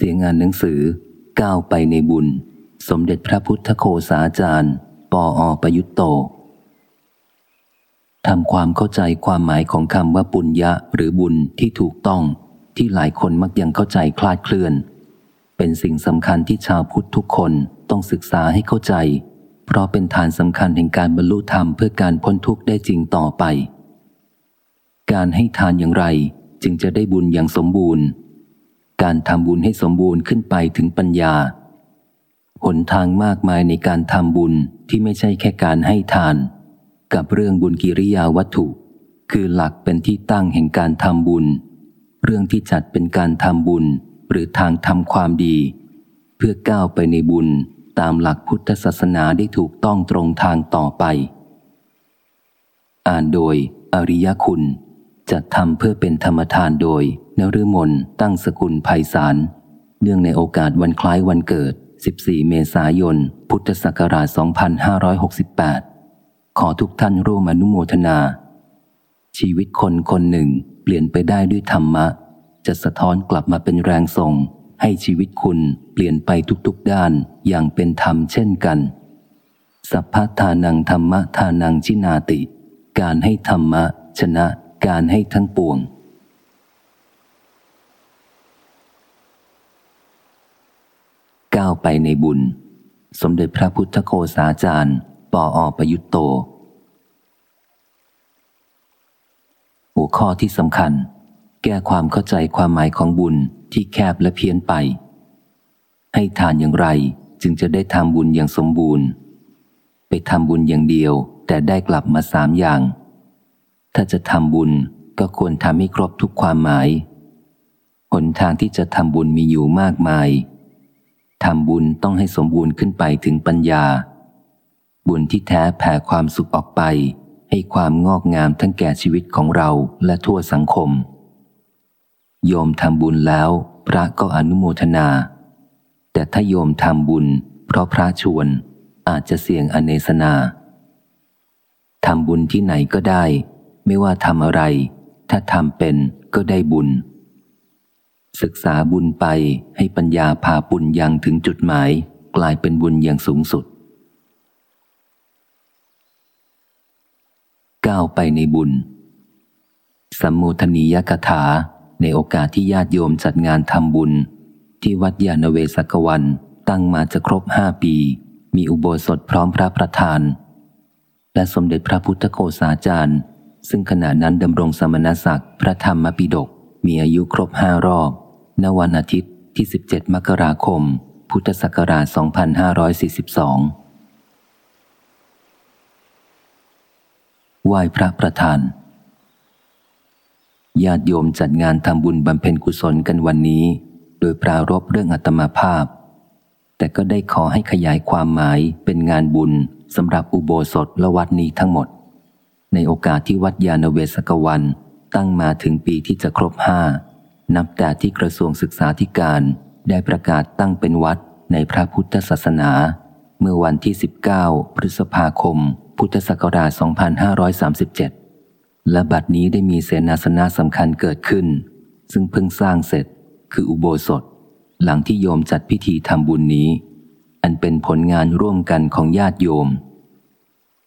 สียงานหนังสือ ก้าวไปในบุญ สมเด็จพระพุทธโคสาจารย์ ปออประยุตโตทำความเข้าใจความหมายของคำว่าปุญญะหรือบุญที่ถูกต้องที่หลายคนมักยังเข้าใจคลาดเคลื่อน เป็นสิ่งสำคัญที่ชาวพุทธทุกคนต้องศึกษาให้เข้าใจ เพราะเป็นฐานสำคัญแห่งการบรรลุธรรมเพื่อการพ้นทุกข์ได้จริงต่อไป การให้ทานอย่างไรจึงจะได้บุญอย่างสมบูรณ์ การทำบุญให้สมบูรณ์ขึ้นไปถึงปัญญา หนทางมากมายในการทำบุญที่ไม่ใช่แค่การให้ทาน กับเรื่องบุญกิริยาวัตถุ คือหลักเป็นที่ตั้งแห่งการทำบุญ เรื่องที่จัดเป็นการทำบุญหรือทางทำความดี เพื่อก้าวไปในบุญตามหลักพุทธศาสนาได้ถูกต้องตรงทางต่อไป อ่านโดยอริยคุณ จัดทำเพื่อเป็นธรรมทานโดยนฤมลตั้งสกุลภัยสาร เนื่องในโอกาสวันคล้ายวันเกิด 14 เมษายน พุทธศักราช 2568 ขอทุกท่านร่วมอนุโมทนา ชีวิตคนคนหนึ่งเปลี่ยนไปได้ด้วยธรรมะ จะสะท้อนกลับมาเป็นแรงส่ง ให้ชีวิตคุณเปลี่ยนไปทุกๆด้านอย่างเป็นธรรมเช่นกัน สัพพทานังธรรมะทานังชินาติ การให้ธรรมะชนะ การให้ทั้งปวง ก้าวไปในบุญ สมเด็จพระพุทธโคสาจารย์ ปออประยุตโต หัวข้อที่สำคัญ แก้ความเข้าใจความหมายของบุญที่แคบและเพี้ยนไป ให้ทานอย่างไรจึงจะได้ทำบุญอย่างสมบูรณ์ ไปทำบุญอย่างเดียวแต่ได้กลับมาสามอย่าง ถ้าจะทำบุญก็ควรทำให้ครบทุกความหมาย หนทางที่จะทำบุญมีอยู่มากมาย ทำบุญต้องให้สมบูรณ์ขึ้นไปถึงปัญญา บุญที่แท้แผ่ความสุขออกไป ให้ความงอกงามทั้งแก่ชีวิตของเราและทั่วสังคม โยมทำบุญแล้วพระก็อนุโมทนา แต่ถ้าโยมทำบุญ เพราะพระชวนอาจจะเสี่ยงอเนสนาทำบุญที่ไหนก็ได้ ไม่ว่าทำอะไร ถ้าทำเป็นก็ได้บุญ ศึกษาบุญไปให้ปัญญาพาบุญยังถึงจุดหมาย กลายเป็นบุญอย่างสูงสุด ก้าวไปในบุญสัมโมทนียกถาในโอกาสที่ญาติโยมจัดงานทำบุญ ที่วัดยาณเวศกวันตั้งมาจะครบห้าปี มีอุโบสถพร้อมพระประธาน และสมเด็จพระพุทธโฆษาจารย์ ซึ่งขณะนั้นดำรงสมณศักดิ์พระธรรมปิฎกมีอายุครบห้ารอบ ณ วันอาทิตย์ที่ 17 มกราคม พุทธศักราช 2542 ไหว้พระประธาน ญาติโยมจัดงานทำบุญบำเพ็ญกุศลกันวันนี้ โดยปรารบเรื่องอัตมาภาพ แต่ก็ได้ขอให้ขยายความหมายเป็นงานบุญสำหรับอุโบสถและวัดนี้ทั้งหมด ในโอกาสที่วัดยาณเวศกวันตั้งมาถึงปีที่จะครบห้านับแต่ที่กระทรวงศึกษาธิการได้ประกาศตั้งเป็นวัดในพระพุทธศาสนา เมื่อวันที่ 19 พฤษภาคม พุทธศักราช 2537 และบัดนี้ได้มีเสนาสนะสำคัญเกิดขึ้น ซึ่งเพิ่งสร้างเสร็จคืออุโบสถ หลังที่โยมจัดพิธีทำบุญนี้ อันเป็นผลงานร่วมกันของญาติโยม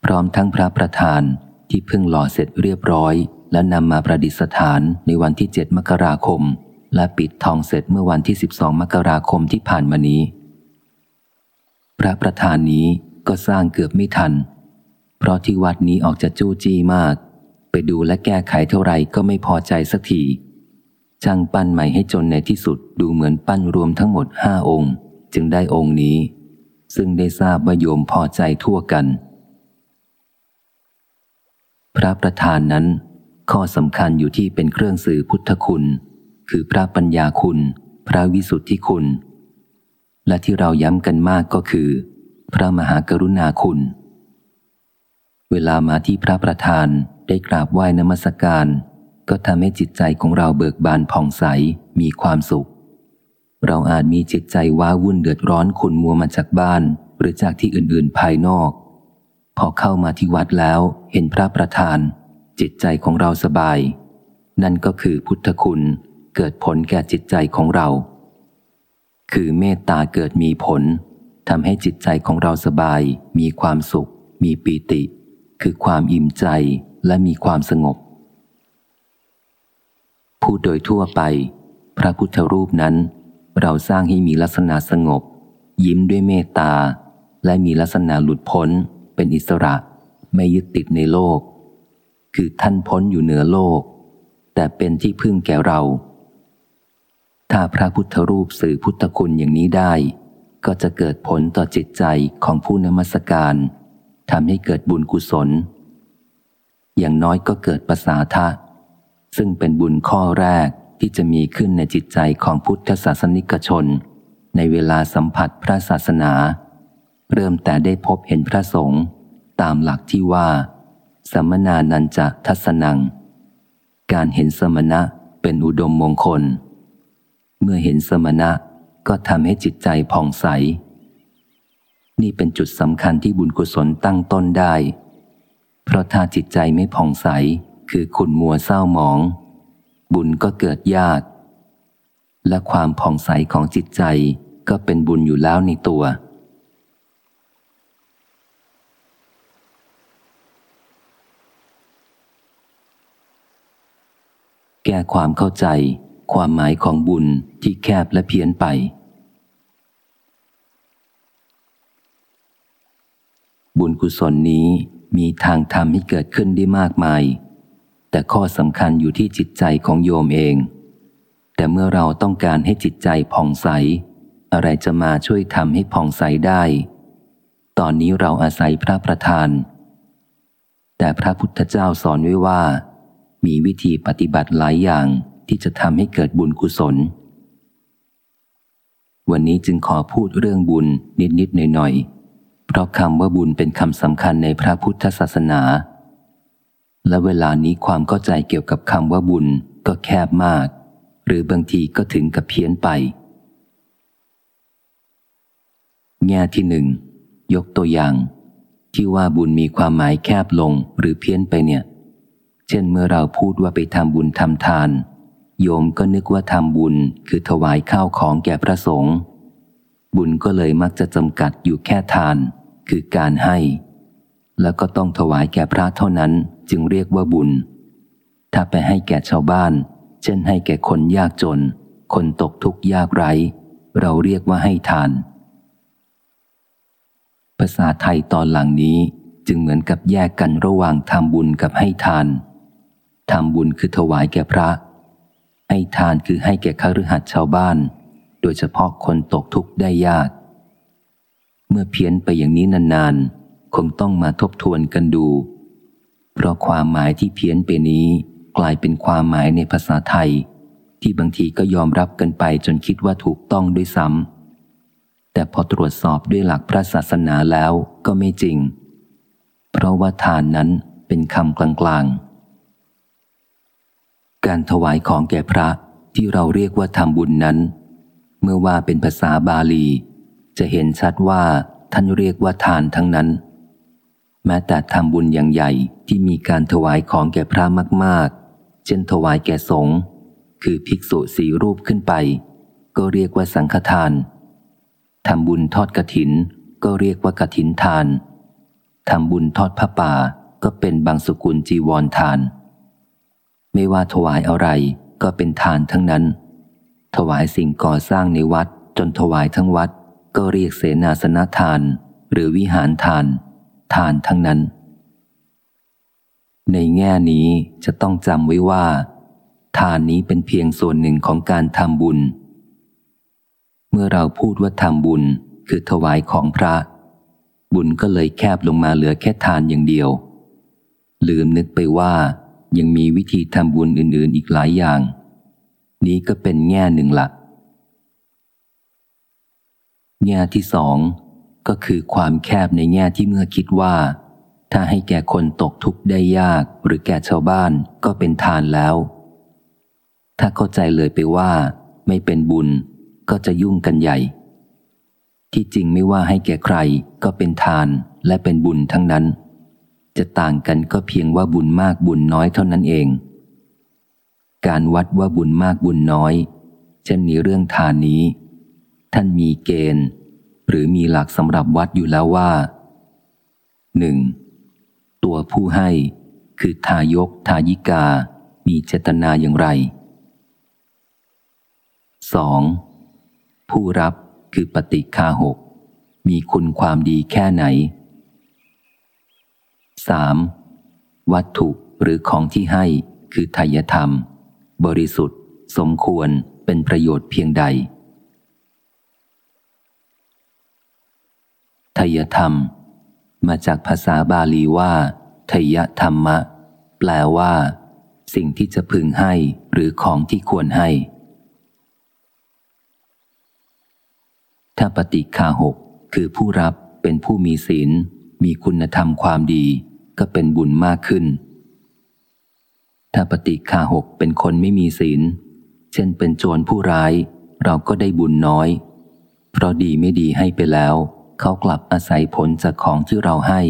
พร้อมทั้งพระประธาน ที่เพิ่งหล่อเสร็จเรียบร้อย และนำมาประดิษฐานในวันที่ 7 มกราคม และปิดทองเสร็จเมื่อวันที่ 12 มกราคมที่ผ่านมานี้ พระประธานนี้ก็สร้างเกือบไม่ทัน เพราะที่วัดนี้ออกจะจู้จี้มาก ไปดูและแก้ไขเท่าไรก็ไม่พอใจสักทีช่างปั้นใหม่ให้จนในที่สุดดูเหมือนปั้นรวมทั้งหมดห้าองค์ จึงได้องค์นี้ ซึ่งได้ทราบว่าโยมพอใจทั่วกัน พระประธานนั้น ข้อสำคัญอยู่ที่เป็นเครื่องสื่อพุทธคุณ คือพระปัญญาคุณ พระวิสุทธิคุณ และที่เราย้ำกันมากก็คือ พระมหากรุณาคุณ เวลามาที่พระประธานได้กราบไหว้นมัสการ ก็ทำให้จิตใจของเราเบิกบานผ่องใสมีความสุข เราอาจมีจิตใจว้าวุ่นเดือดร้อนขุนมัวมาจากบ้าน หรือจากที่อื่นๆภายนอก พอเข้ามาที่วัดแล้วเห็นพระประธาน จิตใจของเราสบาย นั่นก็คือพุทธคุณเกิดผลแก่จิตใจของเรา คือเมตตาเกิดมีผลทำให้จิตใจของเราสบาย มีความสุข มีปีติ คือความอิ่มใจและมีความสงบ พูดโดยทั่วไป พระพุทธรูปนั้น เราสร้างให้มีลักษณะสงบ ยิ้มด้วยเมตตา และมีลักษณะหลุดพ้น เป็นอิสระ ไม่ยึดติดในโลก คือท่านพ้นอยู่เหนือโลก แต่เป็นที่พึ่งแก่เรา ถ้าพระพุทธรูปสื่อพุทธคุณอย่างนี้ได้ ก็จะเกิดผลต่อจิตใจของผู้นมัสการทำให้เกิดบุญกุศล อย่างน้อยก็เกิดภาษาทะ ซึ่งเป็นบุญข้อแรกที่จะมีขึ้นในจิตใจของพุทธศาสนิกชน ในเวลาสัมผัสพระศาสนา เริ่มแต่ได้พบเห็นพระสงฆ์ตามหลักที่ว่า สมนานันจะทัศนัง การเห็นสมณะเป็นอุดมมงคล เมื่อเห็นสมณะก็ทำให้จิตใจผ่องใส นี่เป็นจุดสำคัญที่บุญกุศลตั้งต้นได้ เพราะถ้าจิตใจไม่ผ่องใสคือขุนมัวเศร้าหมอง บุญก็เกิดยาก และความผ่องใสของจิตใจก็เป็นบุญอยู่แล้วในตัว แก้ความเข้าใจ ความหมายของบุญที่แคบและเพี้ยนไป บุญกุศลนี้มีทางทำให้เกิดขึ้นได้มากมาย แต่ข้อสำคัญอยู่ที่จิตใจของโยมเอง แต่เมื่อเราต้องการให้จิตใจผ่องใส อะไรจะมาช่วยทำให้ผ่องใสได้ ตอนนี้เราอาศัยพระประธาน แต่พระพุทธเจ้าสอนไว้ว่า มีวิธีปฏิบัติหลายอย่างที่จะทำให้เกิดบุญกุศล วันนี้จึงขอพูดเรื่องบุญนิดๆหน่อยๆ เพราะคำว่าบุญเป็นคำสำคัญในพระพุทธศาสนา และเวลานี้ความเข้าใจเกี่ยวกับคำว่าบุญก็แคบมาก หรือบางทีก็ถึงกับเพี้ยนไป แง่ที่หนึ่งยกตัวอย่าง ที่ว่าบุญมีความหมายแคบลงหรือเพี้ยนไปเนี่ย ช่นเมื่อเราพูดว่าไปทำบุญทำทาน โยมก็นึกว่าทำบุญคือถวายข้าวของแก่พระสงฆ์บุญก็เลยมักจะจำกัดอยู่แค่ทาน คือการให้ แล้วก็ต้องถวายแก่พระเท่านั้นจึงเรียกว่าบุญ ถ้าไปให้แก่ชาวบ้าน เช่นให้แก่คนยากจน คนตกทุกข์ยากไร้ เราเรียกว่าให้ทาน ภาษาไทยตอนหลังนี้จึงเหมือนกับแยกกันระหว่างทำบุญกับให้ทาน ทำบุญคือถวายแก่พระ ให้ทานคือให้แก่ข้ารือหัดชาวบ้าน โดยเฉพาะคนตกทุกข์ได้ยาก เมื่อเพี้ยนไปอย่างนี้นานๆ คงต้องมาทบทวนกันดู เพราะความหมายที่เพี้ยนไปนี้กลายเป็นความหมายในภาษาไทย ที่บางทีก็ยอมรับกันไปจนคิดว่าถูกต้องด้วยซ้ำแต่พอตรวจสอบด้วยหลักพระศาสนาแล้วก็ไม่จริง เพราะว่าทานนั้นเป็นคำกลางๆ การถวายของแก่พระที่เราเรียกว่าทำบุญนั้น เมื่อว่าเป็นภาษาบาลี จะเห็นชัดว่าท่านเรียกว่าทานทั้งนั้น แม้แต่ทำบุญอย่างใหญ่ที่มีการถวายของแก่พระมาก ๆ เช่นถวายแก่สงฆ์คือภิกษุสีรูปขึ้นไป ก็เรียกว่าสังฆทานทำบุญทอดกระถิน ก็เรียกว่ากระถินทานทำบุญทอดพระป่าก็เป็นบางสกุลจีวรทาน ไม่ว่าถวายอะไรก็เป็นทานทั้งนั้น ถวายสิ่งก่อสร้างในวัดจนถวายทั้งวัด ก็เรียกเสนาสนะทาน หรือวิหารทาน ทานทั้งนั้น ในแง่นี้จะต้องจำไว้ว่า ทานนี้เป็นเพียงส่วนหนึ่งของการทำบุญ เมื่อเราพูดว่าทำบุญคือถวายของพระ บุญก็เลยแคบลงมาเหลือแค่ทานอย่างเดียว ลืมนึกไปว่า ยังมีวิธีทำบุญอื่นๆ อีกหลายอย่าง นี้ก็เป็นแง่หนึ่งละแง่ที่สองก็คือความแคบในแง่ที่เมื่อคิดว่า ถ้าให้แก่คนตกทุกข์ได้ยากหรือแก่ชาวบ้านก็เป็นทานแล้ว ถ้าเข้าใจเลยไปว่า ไม่เป็นบุญก็จะยุ่งกันใหญ่ ที่จริงไม่ว่าให้แก่ใครก็เป็นทานและเป็นบุญทั้งนั้น จะต่างกันก็เพียงว่าบุญมากบุญน้อยเท่านั้นเอง การวัดว่าบุญมากบุญน้อย เช่นนี้เรื่องทานนี้ ท่านมีเกณฑ์ หรือมีหลักสำหรับวัดอยู่แล้วว่าหนึ่งตัวผู้ให้คือทายกทายิกา มีเจตนาอย่างไร 2. ผู้รับคือปฏิคาหก มีคุณความดีแค่ไหน 3. วัตถุหรือของที่ให้คือทายธรรม บริสุทธิ์ สมควรเป็นประโยชน์เพียงใดทายธรรม มาจากภาษาบาลีว่าทยธรรมะ แปลว่า สิ่งที่จะพึงให้หรือของที่ควรให้ถ้าปฏิคาหกคือผู้รับเป็นผู้มีศีลมีคุณธรรมความดี ก็เป็นบุญมากขึ้น ถ้าปฏิคาหกเป็นคนไม่มีศีล เช่นเป็นโจรผู้ร้าย เราก็ได้บุญน้อย เพราะดีไม่ดีให้ไปแล้ว เขากลับอาศัยผลจากของที่เราให้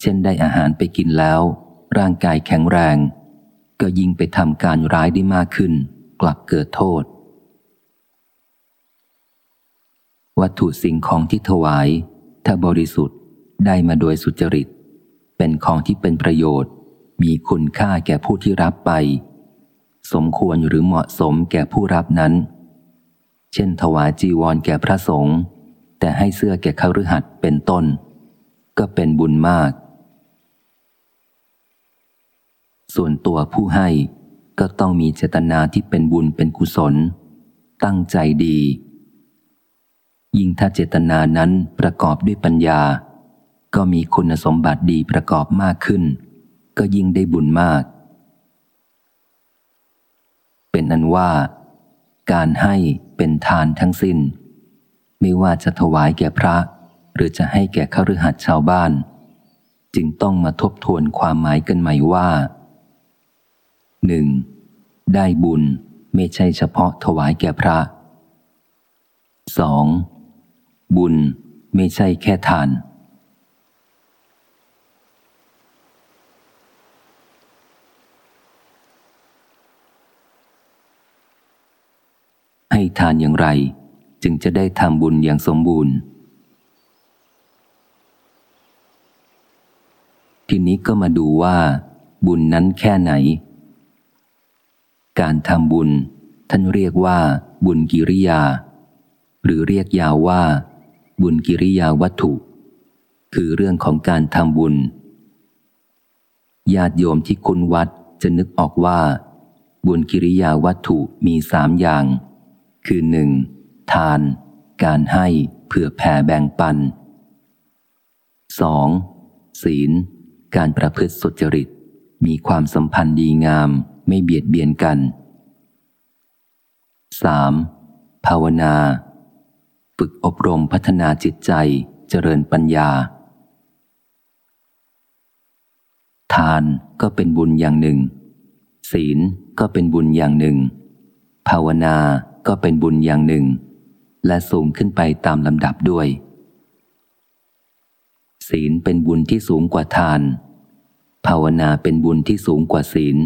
เช่นได้อาหารไปกินแล้ว ร่างกายแข็งแรง ก็ยิ่งไปทำการร้ายได้มากขึ้น กลับเกิดโทษ วัตถุสิ่งของที่ถวาย ถ้าบริสุทธิ์ได้มาโดยสุจริต เป็นของที่เป็นประโยชน์ มีคุณค่าแก่ผู้ที่รับไป สมควรหรือเหมาะสมแก่ผู้รับนั้น เช่น ถวายจีวรแก่พระสงฆ์แต่ให้เสื้อแก่ขรือหัดเป็นต้น ก็เป็นบุญมาก ส่วนตัวผู้ให้ก็ต้องมีเจตนาที่เป็นบุญเป็นกุศล ตั้งใจดี ยิ่งถ้าเจตนานั้นประกอบด้วยปัญญา ก็มีคุณสมบัติดีประกอบมากขึ้น ก็ยิ่งได้บุญมาก เป็นนั้นว่า การให้เป็นทานทั้งสิน้น ไม่ว่าจะถวายแก่พระ หรือจะให้แก่ข้ารือหัดชาวบ้าน จึงต้องมาทบทวนความหมายกันใหม่ว่าหนึ่งได้บุญไม่ใช่เฉพาะถวายแก่พระ 2. บุญไม่ใช่แค่ทาน ให้ทานอย่างไร จึงจะได้ทำบุญอย่างสมบูรณ์ ทีนี้ก็มาดูว่า บุญนั้นแค่ไหน การทำบุญ ท่านเรียกว่า บุญกิริยา หรือเรียกยาวว่า บุญกิริยาวัตถุ คือเรื่องของการทำบุญญาติโยมที่คุณวัดจะนึกออกว่า บุญกิริยาวัตถุมีสามอย่าง คือหนึ่งทาน การให้เพื่อแผ่แบ่งปัน 2. ศีล การประพฤติสุจริต มีความสัมพันธ์ดีงามไม่เบียดเบียนกัน 3. ภาวนา ฝึกอบรมพัฒนาจิตใจเจริญปัญญา ทานก็เป็นบุญอย่างหนึ่ง ศีลก็เป็นบุญอย่างหนึ่ง ภาวนา ก็เป็นบุญอย่างหนึ่ง และสูงขึ้นไปตามลำดับด้วย ศีลเป็นบุญที่สูงกว่าทาน ภาวนาเป็นบุญที่สูงกว่าศีล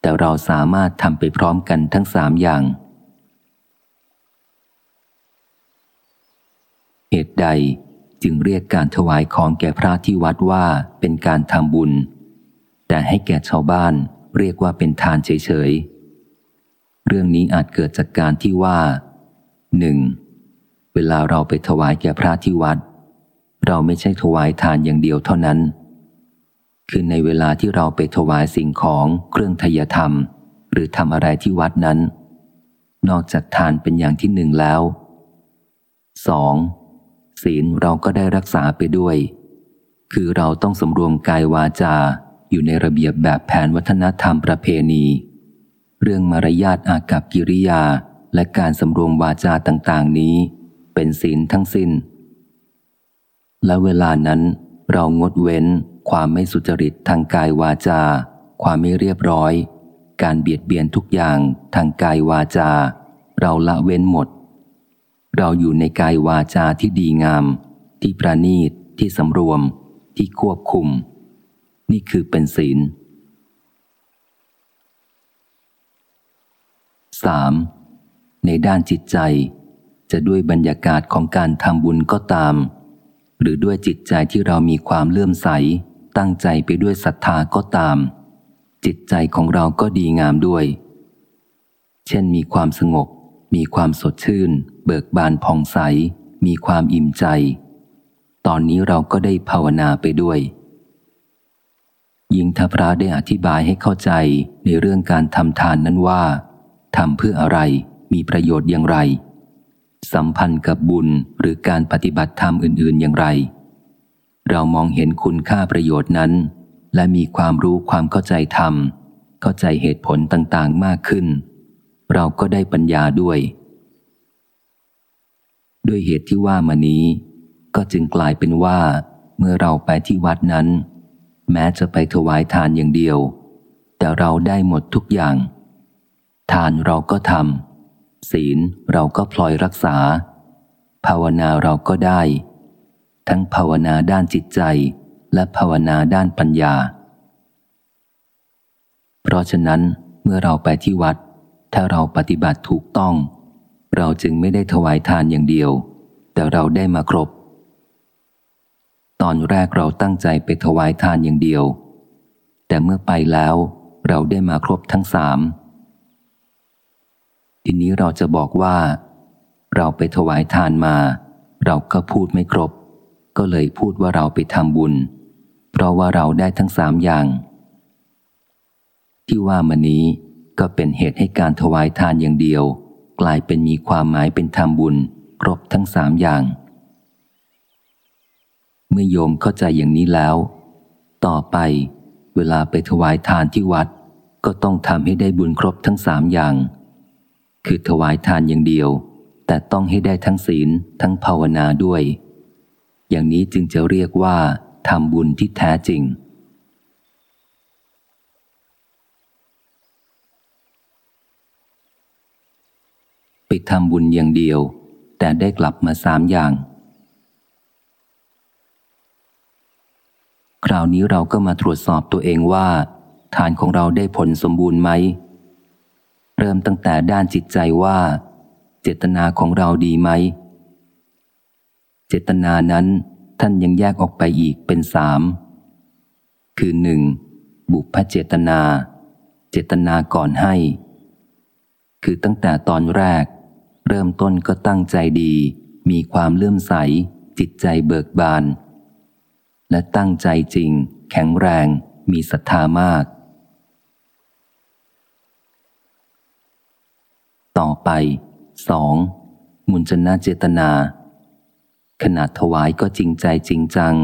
แต่เราสามารถทำไปพร้อมกันทั้งสามอย่าง เหตุใดจึงเรียกการถวายของแก่พระที่วัดว่าเป็นการทำบุญ แต่ให้แก่ชาวบ้านเรียกว่าเป็นทานเฉยๆ เรื่องนี้อาจเกิดจากการที่ว่าหนึ่งเวลาเราไปถวายแก่พระที่วัด เราไม่ใช่ถวายทานอย่างเดียวเท่านั้น คือในเวลาที่เราไปถวายสิ่งของเครื่องทยธรรม หรือทำอะไรที่วัดนั้น นอกจากทานเป็นอย่างที่หนึ่งแล้วสองศีลเราก็ได้รักษาไปด้วย คือเราต้องสำรวมกายวาจาอยู่ในระเบียบแบบแผนวัฒนธรรมประเพณี เรื่องมารยาทอากับกิริยาและการสำรวมวาจาต่างๆ นี้ เป็นศีลทั้งสิน้น และเวลานั้นเรางดเว้นความไม่สุจริตทางกายวาจา ความไม่เรียบร้อย การเบียดเบียนทุกอย่างทางกายวาจา เราละเว้นหมด เราอยู่ในกายวาจาที่ดีงาม ที่ประณีตที่สำรวม ที่ควบคุม นี่คือเป็นศีล 3. ในด้านจิตใจ จะด้วยบรรยากาศของการทำบุญก็ตาม หรือด้วยจิตใจที่เรามีความเลื่อมใส ตั้งใจไปด้วยศรัทธาก็ตาม จิตใจของเราก็ดีงามด้วย เช่นมีความสงบ มีความสดชื่น เบิกบานผ่องใส มีความอิ่มใจ ตอนนี้เราก็ได้ภาวนาไปด้วยยิ่งถ้าพระได้อธิบายให้เข้าใจในเรื่องการทำทานนั้นว่า ทำเพื่ออะไร มีประโยชน์อย่างไร สัมพันธ์กับบุญหรือการปฏิบัติธรรมอื่น ๆ อย่างไร เรามองเห็นคุณค่าประโยชน์นั้น และมีความรู้ความเข้าใจธรรม เข้าใจเหตุผลต่างๆมากขึ้น เราก็ได้ปัญญาด้วย ด้วยเหตุที่ว่ามานี้ ก็จึงกลายเป็นว่า เมื่อเราไปที่วัดนั้น แม้จะไปถวายทานอย่างเดียว แต่เราได้หมดทุกอย่าง ทานเราก็ทำศีลเราก็พลอยรักษา ภาวนาเราก็ได้ ทั้งภาวนาด้านจิตใจและภาวนาด้านปัญญา เพราะฉะนั้นเมื่อเราไปที่วัด ถ้าเราปฏิบัติถูกต้อง เราจึงไม่ได้ถวายทานอย่างเดียว แต่เราได้มาครบ ตอนแรกเราตั้งใจไปถวายทานอย่างเดียว แต่เมื่อไปแล้วเราได้มาครบทั้งสาม ทีนี้เราจะบอกว่า เราไปถวายทานมา เราก็พูดไม่ครบ ก็เลยพูดว่าเราไปทำบุญ เพราะว่าเราได้ทั้งสามอย่าง ที่ว่ามานี้ก็เป็นเหตุให้การถวายทานอย่างเดียว กลายเป็นมีความหมายเป็นทำบุญ ครบทั้งสามอย่าง เมื่อโยมเข้าใจอย่างนี้แล้ว ต่อไป เวลาไปถวายทานที่วัด ก็ต้องทำให้ได้บุญครบทั้งสามอย่าง คือถวายทานอย่างเดียว แต่ต้องให้ได้ทั้งศีลทั้งภาวนาด้วย อย่างนี้จึงจะเรียกว่าทำบุญที่แท้จริง ไปทำบุญอย่างเดียว แต่ได้กลับมาสามอย่าง คราวนี้เราก็มาตรวจสอบตัวเองว่า ทานของเราได้ผลสมบูรณ์ไหม เริ่มตั้งแต่ด้านจิตใจว่า เจตนาของเราดีไหม เจตนานั้นท่านยังแยกออกไปอีกเป็นสาม คือหนึ่งบุพเจตนา เจตนาก่อนให้ คือตั้งแต่ตอนแรก เริ่มต้นก็ตั้งใจดี มีความเลื่อมใส จิตใจเบิกบาน และตั้งใจจริง แข็งแรง มีศรัทธามาก ต่อไปสองมุนจนาเจตนา ขนาดถวายก็จริงใจจริงจัง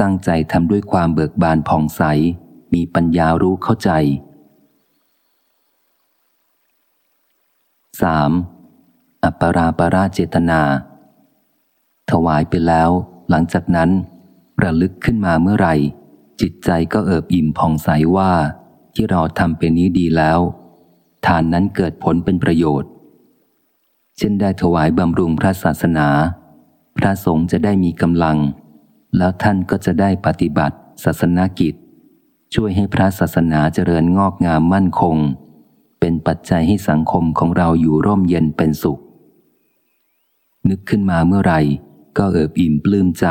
ตั้งใจทำด้วยความเบิกบานผ่องใส มีปัญญารู้เข้าใจ 3. อัปปราปราเจตนา ถวายไปแล้ว หลังจากนั้น ระลึกขึ้นมาเมื่อไหร่ จิตใจก็เอิบอิ่มผ่องใสว่า ที่เราทำเป็นนี้ดีแล้ว ทานนั้นเกิดผลเป็นประโยชน์ เช่นได้ถวายบำรุงพระศาสนา พระสงฆ์จะได้มีกำลัง แล้วท่านก็จะได้ปฏิบัติศาสนากิจ ช่วยให้พระศาสนาเจริญงอกงามมั่นคง เป็นปัจจัยให้สังคมของเราอยู่ร่มเย็นเป็นสุข นึกขึ้นมาเมื่อไหร่ ก็เอิบอิ่มปลื้มใจ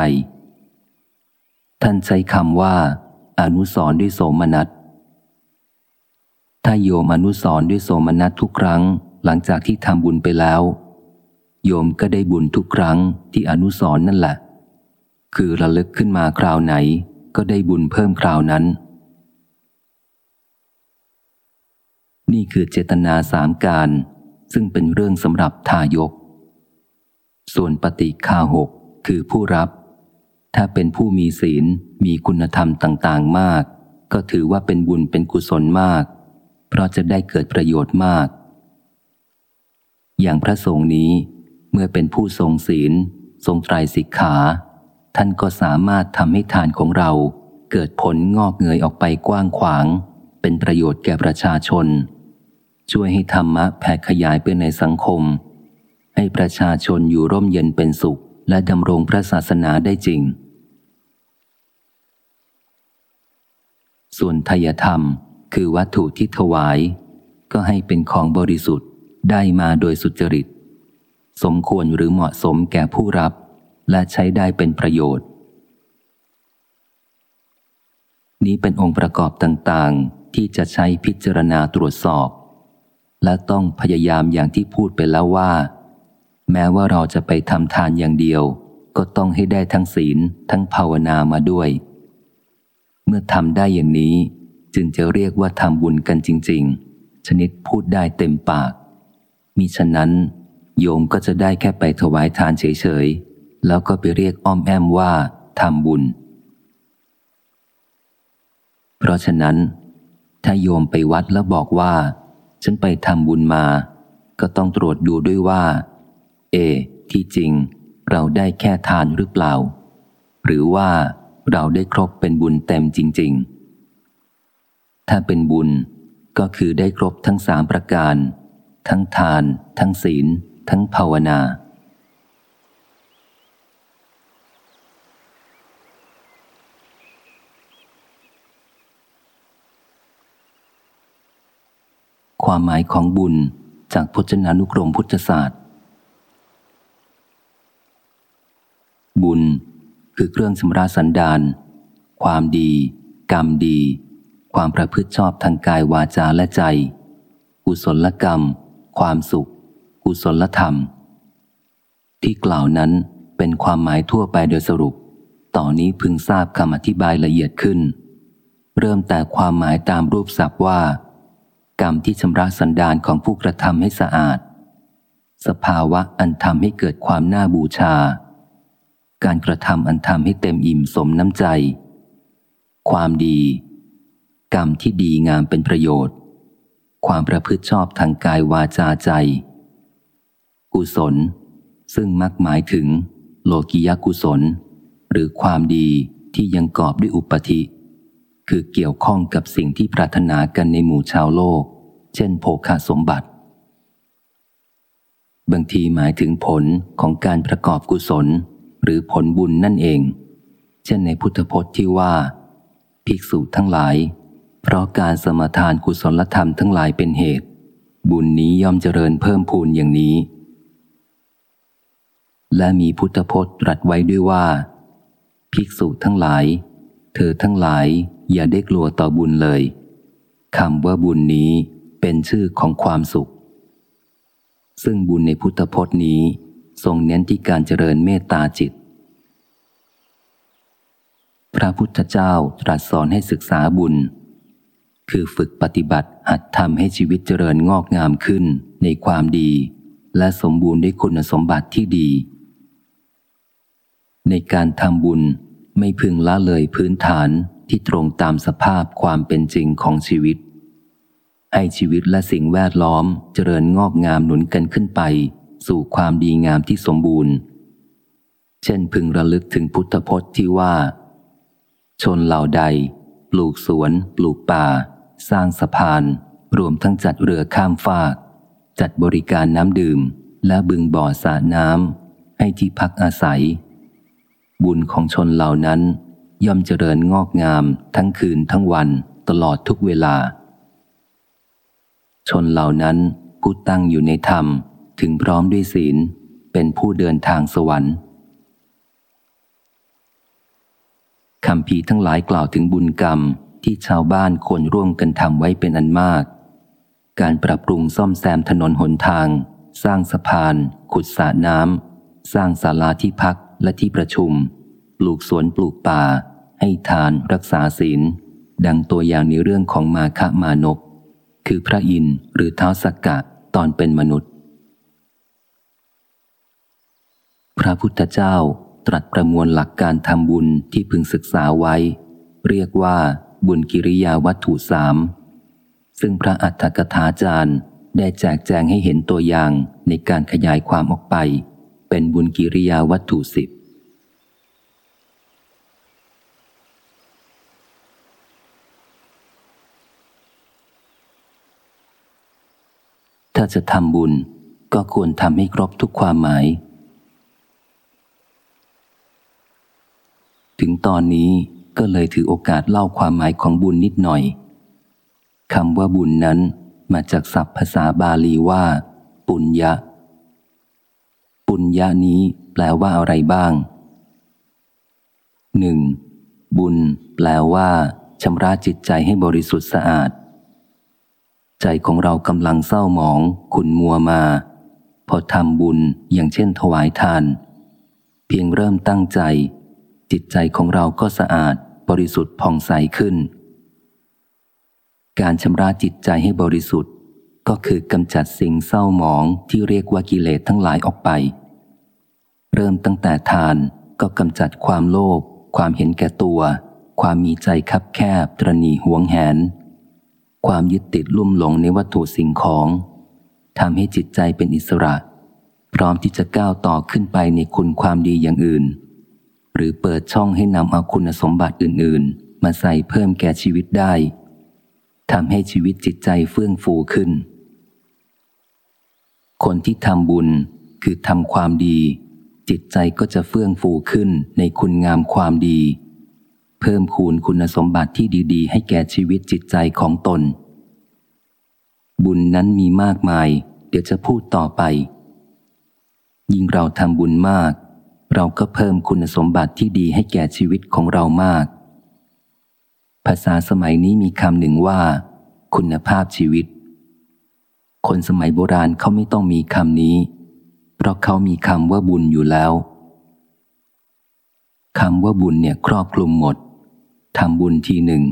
ท่านใช้คำว่า อนุสรด้วยโสมนัส ถ้าโยมอนุสรด้วยโสมนัสทุกครั้ง หลังจากที่ทำบุญไปแล้ว โยมก็ได้บุญทุกครั้งที่อนุสรนั่นแหละ คือระลึกขึ้นมาคราวไหน ก็ได้บุญเพิ่มคราวนั้น นี่คือเจตนาสามการ ซึ่งเป็นเรื่องสำหรับทายก ส่วนปฏิคาหกคือผู้รับ ถ้าเป็นผู้มีศีลมีคุณธรรมต่าง ๆ มาก ก็ถือว่าเป็นบุญเป็นกุศลมาก เพราะจะได้เกิดประโยชน์มาก อย่างพระสงฆ์นี้เมื่อเป็นผู้ทรงศีล ทรงไตรสิกขา ท่านก็สามารถทำให้ทานของเราเกิดผลงอกเงยออกไปกว้างขวาง เป็นประโยชน์แก่ประชาชน ช่วยให้ธรรมะแผ่ขยายไปในสังคม ให้ประชาชนอยู่ร่มเย็นเป็นสุข และดำรงพระศาสนาได้จริง ส่วนทยธรรม คือวัตถุที่ถวาย ก็ให้เป็นของบริสุทธิ์ได้มาโดยสุจริต สมควรหรือเหมาะสมแก่ผู้รับ และใช้ได้เป็นประโยชน์ นี้เป็นองค์ประกอบต่างๆ ที่จะใช้พิจารณาตรวจสอบ และต้องพยายามอย่างที่พูดไปแล้วว่า แม้ว่าเราจะไปทำทานอย่างเดียว ก็ต้องให้ได้ทั้งศีลทั้งภาวนามาด้วย เมื่อทำได้อย่างนี้ จึงจะเรียกว่าทำบุญกันจริง ๆ ชนิดพูดได้เต็มปาก มิฉะนั้น โยมก็จะได้แค่ไปถวายทานเฉยๆ แล้วก็ไปเรียกอ้อมแอมว่าทำบุญ เพราะฉะนั้น ถ้าโยมไปวัดแล้วบอกว่า ฉันไปทำบุญมา ก็ต้องตรวจดูด้วยว่า เอ ที่จริง เราได้แค่ทานหรือเปล่า หรือว่าเราได้ครบเป็นบุญเต็มจริง ๆ ถ้าเป็นบุญก็คือได้ครบทั้งสามประการ ทั้งทาน ทั้งศีล ทั้งภาวนา ความหมายของบุญจากพจนานุกรมพุทธศาสตร์ บุญคือเครื่องชำระสันดาน ความดี กรรมดี ความประพฤติชอบทางกายวาจาและใจ กุศลกรรม ความสุข กุศลธรรม ที่กล่าวนั้นเป็นความหมายทั่วไปโดยสรุป ต่อนนี้พึงทราบคำอธิบายละเอียดขึ้น เริ่มแต่ความหมายตามรูปศัพท์ว่า กรรมที่ชำระสันดานของผู้กระทำให้สะอาด สภาวะอันทำให้เกิดความน่าบูชา การกระทำอันทำให้เต็มอิ่มสมน้ำใจ ความดี กรรมที่ดีงามเป็นประโยชน์ ความประพฤติชอบทางกายวาจาใจ กุศล ซึ่งมักหมายถึง โลกิยกุศล หรือความดีที่ยังกอบด้วยอุปธิ คือเกี่ยวข้องกับสิ่งที่ปรารถนากันในหมู่ชาวโลก เช่นโภคาสมบัติ บางทีหมายถึงผลของการประกอบกุศล หรือผลบุญนั่นเอง เช่นในพุทธพจน์ที่ว่า ภิกษุทั้งหลาย เพราะการสมทานกุศลธรรมทั้งหลายเป็นเหตุ บุญนี้ย่อมเจริญเพิ่มพูนอย่างนี้ และมีพุทธพจน์ตรัสไว้ด้วยว่า ภิกษุทั้งหลาย เธอทั้งหลายอย่าได้กลัวต่อบุญเลยคำว่าบุญนี้เป็นชื่อของความสุข ซึ่งบุญในพุทธพจน์นี้ทรงเน้นที่การเจริญเมตตาจิต พระพุทธเจ้าตรัสสอนให้ศึกษาบุญ คือฝึกปฏิบัติหัดทำให้ชีวิตเจริญงอกงามขึ้นในความดี และสมบูรณ์ด้วยคุณสมบัติที่ดี ในการทำบุญไม่พึงละเลยพื้นฐานที่ตรงตามสภาพความเป็นจริงของชีวิต ให้ชีวิตและสิ่งแวดล้อมเจริญงอกงามหนุนกันขึ้นไป สู่ความดีงามที่สมบูรณ์ เช่นพึงระลึกถึงพุทธพจน์ที่ว่า ชนเหล่าใด ปลูกสวน ปลูกป่า สร้างสะพาน รวมทั้งจัดเรือข้ามฟาก จัดบริการน้ำดื่ม และบึงบ่อสระน้ำให้ที่พักอาศัย บุญของชนเหล่านั้น ย่อมเจริญงอกงามทั้งคืนทั้งวันตลอดทุกเวลา ชนเหล่านั้นผู้ตั้งอยู่ในธรรมถึงพร้อมด้วยศีลเป็นผู้เดินทางสวรรค์คำพีทั้งหลายกล่าวถึงบุญกรรม ที่ชาวบ้านควรร่วมกันทำไว้เป็นอันมาก การปรับปรุงซ่อมแซมถนนหนทาง สร้างสะพาน ขุดสระน้ำสร้างศาลาที่พักและที่ประชุม ปลูกสวนปลูกป่า ให้ทานรักษาศีล ดังตัวอย่างในเรื่องของมาคะมานก คือพระอินทร์หรือเท้าสักกะตอนเป็นมนุษย์ พระพุทธเจ้าตรัสประมวลหลักการทำบุญที่พึงศึกษาไว้ เรียกว่า บุญกิริยาวัตถุสามซึ่งพระอัฏฐกถาจารย์ได้แจกแจงให้เห็นตัวอย่างในการขยายความออกไป เป็นบุญกิริยาวัตถุสิบถ้าจะทำบุญก็ควรทำให้ครบทุกความหมาย ถึงตอนนี้ ก็เลยถือโอกาสเล่าความหมายของบุญนิดหน่อยคำว่าบุญนั้นมาจากศัพท์ภาษาบาลีว่า ปุญญะ ปุญญานี้แปลว่าอะไรบ้างหนึ่งบุญ แปลว่าชำระจิตใจให้บริสุทธิ์สะอาด ใจของเรากำลังเศร้าหมอง ขุนมัวมา พอทำบุญอย่างเช่นถวายทาน เพียงเริ่มตั้งใจ จิตใจของเราก็สะอาดบริสุทธิ์ผ่องใสขึ้น การชำระจิตใจให้บริสุทธิ์ก็คือกำจัดสิ่งเศร้าหมองที่เรียกว่ากิเลสทั้งหลายออกไป เริ่มตั้งแต่ทานก็กำจัดความโลภความเห็นแก่ตัว ความมีใจคับแคบตรณีหวงแหน ความยึดติดลุ่มหลงในวัตถุสิ่งของทำให้จิตใจเป็นอิสระ พร้อมที่จะก้าวต่อขึ้นไปในคุณความดีอย่างอื่น หรือเปิดช่องให้นำเอาคุณสมบัติอื่น ๆ มาใส่เพิ่มแก่ชีวิตได้ทำให้ชีวิตจิตใจเฟื่องฟูขึ้น คนที่ทำบุญคือทำความดี จิตใจก็จะเฟื่องฟูขึ้นในคุณงามความดี เพิ่มคูณคุณสมบัติที่ดี ๆ ให้แก่ชีวิตจิตใจของตน บุญนั้นมีมากมาย เดี๋ยวจะพูดต่อไป ยิ่งเราทำบุญมาก เราก็เพิ่มคุณสมบัติที่ดีให้แก่ชีวิตของเรามาก ภาษาสมัยนี้มีคำหนึ่งว่า คุณภาพชีวิต คนสมัยโบราณเขาไม่ต้องมีคำนี้ เพราะเขามีคำว่าบุญอยู่แล้วคำว่าบุญเนี่ยครอบคลุมหมดทำบุญทีหนึ่ง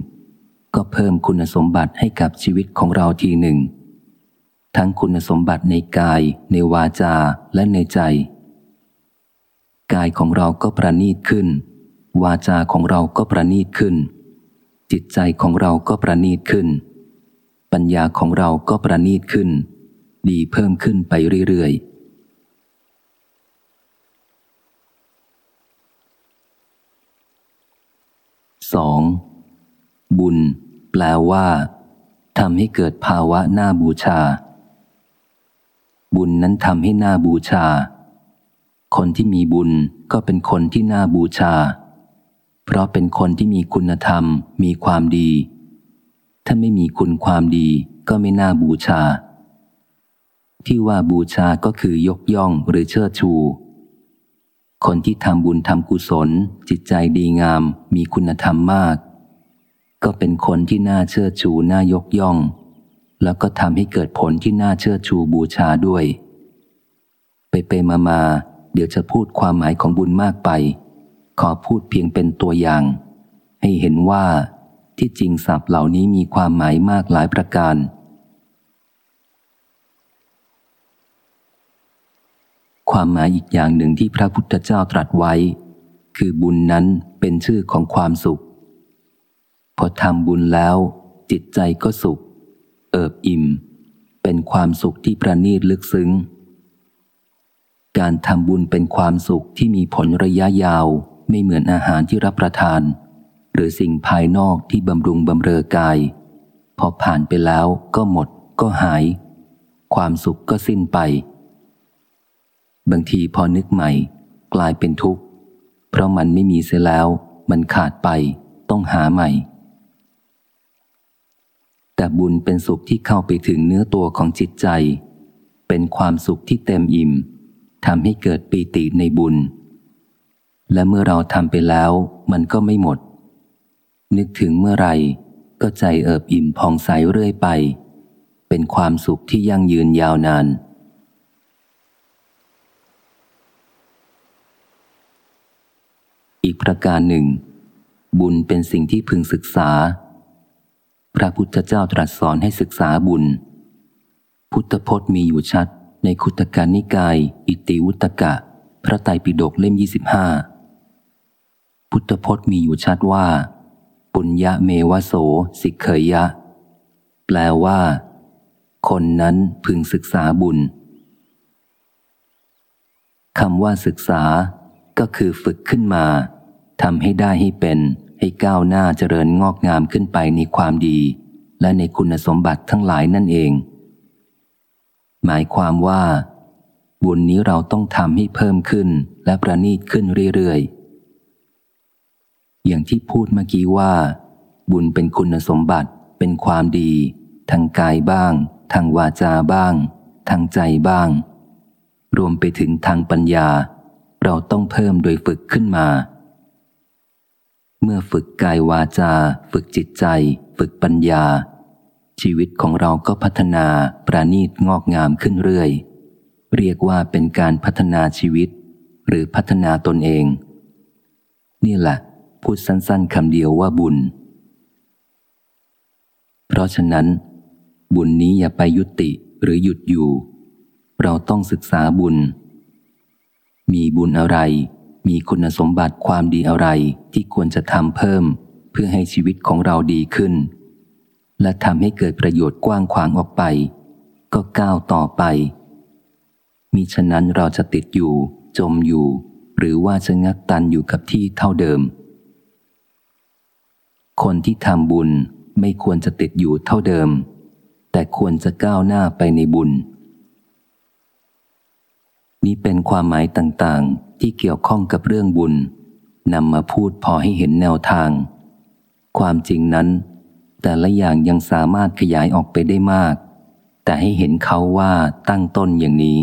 ก็เพิ่มคุณสมบัติให้กับชีวิตของเราทีหนึ่ง ทั้งคุณสมบัติในกาย ในวาจาและในใจ กายของเราก็ประณีตขึ้น วาจาของเราก็ประณีตขึ้น จิตใจของเราก็ประณีตขึ้น ปัญญาของเราก็ประณีตขึ้น ดีเพิ่มขึ้นไปเรื่อยๆสองบุญ แปลว่าทำให้เกิดภาวะหน้าบูชา บุญนั้นทำให้หน้าบูชา คนที่มีบุญก็เป็นคนที่น่าบูชา เพราะเป็นคนที่มีคุณธรรม มีความดี ถ้าไม่มีคุณความดีก็ไม่น่าบูชา ที่ว่าบูชาก็คือยกย่องหรือเชิดชู คนที่ทำบุญทำกุศล จิตใจดีงาม มีคุณธรรมมาก ก็เป็นคนที่น่าเชิดชูน่ายกย่อง แล้วก็ทำให้เกิดผลที่น่าเชิดชูบูชาด้วย ไปไปมามา เดี๋ยวจะพูดความหมายของบุญมากไป ขอพูดเพียงเป็นตัวอย่าง ให้เห็นว่าที่จริงศัพท์เหล่านี้มีความหมายมากหลายประการ ความหมายอีกอย่างหนึ่งที่พระพุทธเจ้าตรัสไว้ คือบุญนั้นเป็นชื่อของความสุข พอทำบุญแล้ว จิตใจก็สุข เอิบอิ่ม เป็นความสุขที่ประณีตลึกซึ้ง การทำบุญเป็นความสุขที่มีผลระยะยาว ไม่เหมือนอาหารที่รับประทาน หรือสิ่งภายนอกที่บำรุงบำเรอกาย พอผ่านไปแล้วก็หมด ก็หาย ความสุขก็สิ้นไป บางทีพอนึกใหม่ กลายเป็นทุกข์ เพราะมันไม่มีเสียแล้ว มันขาดไป ต้องหาใหม่ แต่บุญเป็นสุขที่เข้าไปถึงเนื้อตัวของจิตใจเป็นความสุขที่เต็มอิ่ม ทำให้เกิดปีติในบุญ และเมื่อเราทำไปแล้วมันก็ไม่หมด นึกถึงเมื่อไรก็ใจเอิบอิ่มพองใสเรื่อยไป เป็นความสุขที่ยั่งยืนยาวนาน อีกประการหนึ่ง บุญเป็นสิ่งที่พึงศึกษา พระพุทธเจ้าตรัสสอนให้ศึกษาบุญ พุทธพจน์มีอยู่ชัด ในคุตการนิกาย อิติวุตกะ พระไตรปิฎกเล่ม 25 พุทธพจน์มีอยู่ชัดว่า ปุญญาเมวโส สิกเขยยะ แปลว่า คนนั้นพึงศึกษาบุญคำว่าศึกษา ก็คือฝึกขึ้นมาทำให้ได้ให้เป็น ให้ก้าวหน้าเจริญงอกงามขึ้นไปในความดี และในคุณสมบัติทั้งหลายนั่นเอง หมายความว่า บุญนี้เราต้องทำให้เพิ่มขึ้นและประณีตขึ้นเรื่อยๆ อย่างที่พูดเมื่อกี้ว่า บุญเป็นคุณสมบัติเป็นความดี ทางกายบ้าง ทางวาจาบ้าง ทางใจบ้าง รวมไปถึงทางปัญญา เราต้องเพิ่มโดยฝึกขึ้นมา เมื่อฝึกกายวาจา ฝึกจิตใจ ฝึกปัญญา ชีวิตของเราก็พัฒนาประณีตงอกงามขึ้นเรื่อย เรียกว่าเป็นการพัฒนาชีวิต หรือพัฒนาตนเอง นี่แหละพูดสั้นๆคำเดียวว่าบุญ เพราะฉะนั้น บุญนี้อย่าไปยุติหรือหยุดอยู่ เราต้องศึกษาบุญ มีบุญอะไร มีคุณสมบัติความดีอะไรที่ควรจะทำเพิ่ม เพื่อให้ชีวิตของเราดีขึ้น และทำให้เกิดประโยชน์กว้างขวางออกไป ก็ก้าวต่อไปมีฉะนั้นเราจะติดอยู่ จมอยู่ หรือว่าจะงักตันอยู่กับที่เท่าเดิม คนที่ทำบุญไม่ควรจะติดอยู่เท่าเดิม แต่ควรจะก้าวหน้าไปในบุญ นี้เป็นความหมายต่างๆ ที่เกี่ยวข้องกับเรื่องบุญนำมาพูดพอให้เห็นแนวทาง ความจริงนั้น แต่ละอย่างยังสามารถขยายออกไปได้มาก แต่ให้เห็นเขาว่าตั้งต้นอย่างนี้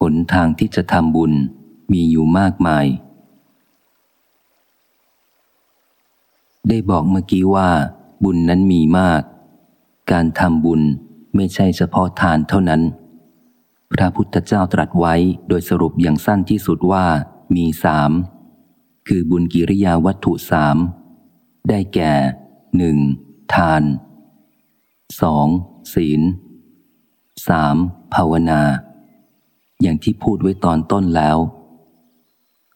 หนทางที่จะทำบุญมีอยู่มากมาย ได้บอกเมื่อกี้ว่าบุญนั้นมีมาก การทำบุญไม่ใช่เฉพาะทานเท่านั้น พระพุทธเจ้าตรัสไว้โดยสรุปอย่างสั้นที่สุดว่ามีสามคือบุญกิริยาวัตถุสามได้แก่หนึ่งทานสองศีลสามภาวนา อย่างที่พูดไว้ตอนต้นแล้ว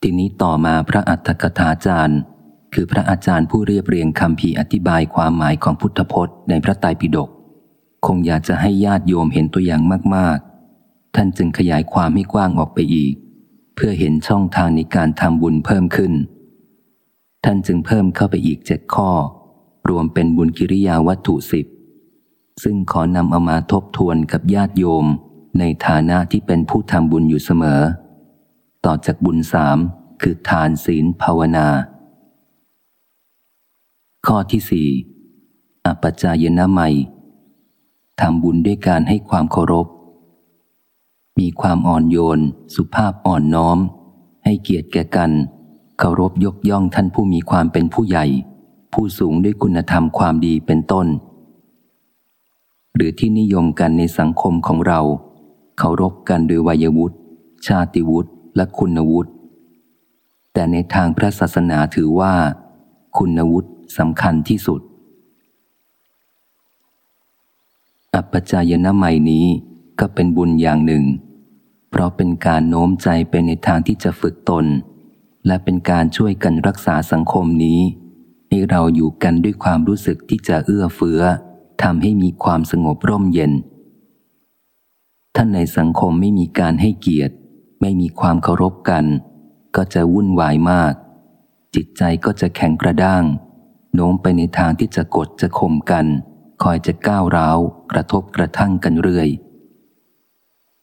ทีนี้ต่อมาพระอัฏฐกถาจารย์ คือพระอาจารย์ผู้เรียบเรียงคำพีอธิบายความหมายของพุทธพจน์ในพระไตรปิฎกคงอยากจะให้ญาติโยมเห็นตัวอย่างมากๆ ท่านจึงขยายความให้กว้างออกไปอีก เพื่อเห็นช่องทางในการทำบุญเพิ่มขึ้น ท่านจึงเพิ่มเข้าไปอีกเจ็ดข้อ รวมเป็นบุญกิริยาวัตถุสิบซึ่งขอนำเอามาทบทวนกับญาติโยม ในฐานะที่เป็นผู้ทำบุญอยู่เสมอ ต่อจากบุญสามคือทานศีลภาวนา ข้อที่สี่อปัจายนะไมทำบุญด้วยการให้ความเคารพ มีความอ่อนโยน สุภาพอ่อนน้อม ให้เกียรติแก่กัน เคารพยกย่องท่านผู้มีความเป็นผู้ใหญ่ ผู้สูงด้วยคุณธรรมความดีเป็นต้น หรือที่นิยมกันในสังคมของเรา เคารพกันโดยวัยวุฒิชาติวุฒิและคุณวุฒิแต่ในทางพระศาสนาถือว่า คุณวุฒิสำคัญที่สุด อัปปจายนะใหม่นี้ ก็เป็นบุญอย่างหนึ่ง เพราะเป็นการโน้มใจไปในทางที่จะฝึกตน และเป็นการช่วยกันรักษาสังคมนี้ให้เราอยู่กันด้วยความรู้สึกที่จะเอื้อเฟื้อทำให้มีความสงบร่มเย็น ท่านในสังคมไม่มีการให้เกียรติ ไม่มีความเคารพกัน ก็จะวุ่นวายมาก จิตใจก็จะแข็งกระด้าง โน้มไปในทางที่จะกดจะข่มกัน คอยจะก้าวร้าว กระทบกระทั่งกันเรื่อย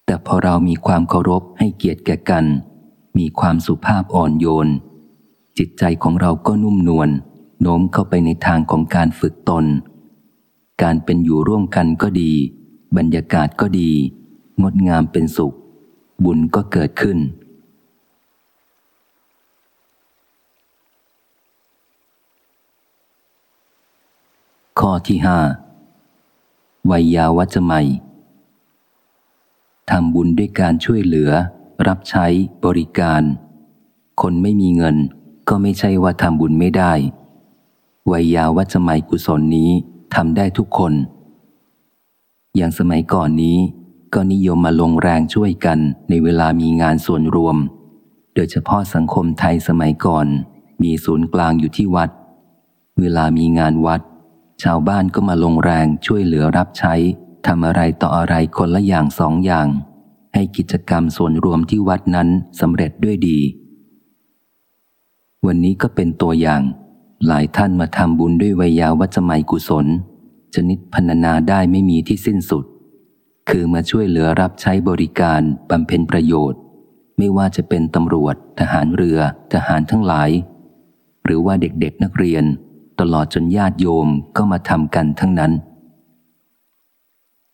แต่พอเรามีความเคารพให้เกียรติแก่กัน มีความสุภาพอ่อนโยน จิตใจของเราก็นุ่มนวลโน้มเข้าไปในทางของการฝึกตน การเป็นอยู่ร่วมกันก็ดี บรรยากาศก็ดี งดงามเป็นสุข บุญก็เกิดขึ้น ข้อที่ห้าวัยยาวัจไมย ทำบุญด้วยการช่วยเหลือ รับใช้บริการ คนไม่มีเงินก็ไม่ใช่ว่าทำบุญไม่ได้ วัยยาวัจไมยกุศลนี้ทำได้ทุกคน อย่างสมัยก่อนนี้ก็นิยมมาลงแรงช่วยกันในเวลามีงานส่วนรวม โดยเฉพาะสังคมไทยสมัยก่อน มีศูนย์กลางอยู่ที่วัด เวลามีงานวัด ชาวบ้านก็มาลงแรงช่วยเหลือรับใช้ ทำอะไรต่ออะไรคนละอย่างสองอย่าง ให้กิจกรรมส่วนรวมที่วัดนั้นสำเร็จด้วยดี วันนี้ก็เป็นตัวอย่าง หลายท่านมาทำบุญด้วยวิยาวัจไมยกุศล ชนิดพรรณนาได้ไม่มีที่สิ้นสุด คือมาช่วยเหลือรับใช้บริการบำเพ็ญประโยชน์ ไม่ว่าจะเป็นตำรวจ ทหารเรือ ทหารทั้งหลาย หรือว่าเด็กๆนักเรียน ตลอดจนญาติโยมก็มาทำกันทั้งนั้น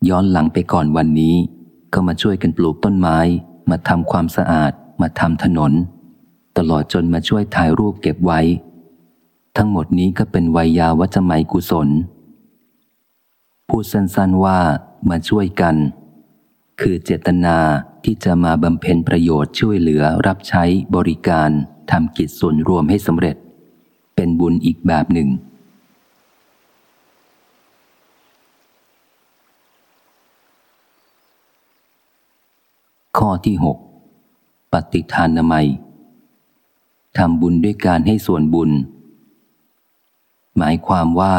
ย้อนหลังไปก่อนวันนี้ ก็มาช่วยกันปลูกต้นไม้ มาทำความสะอาด มาทำถนน ตลอดจนมาช่วยถ่ายรูปเก็บไว้ ทั้งหมดนี้ก็เป็นวัยยาวัจไมยกุศล พูดสั้นๆว่ามาช่วยกัน คือเจตนาที่จะมาบำเพ็ญประโยชน์ช่วยเหลือรับใช้บริการทำกิจส่วนรวมให้สำเร็จ เป็นบุญอีกแบบหนึ่ง ข้อที่หกปฏิทานนามัยทำบุญด้วยการให้ส่วนบุญ หมายความว่า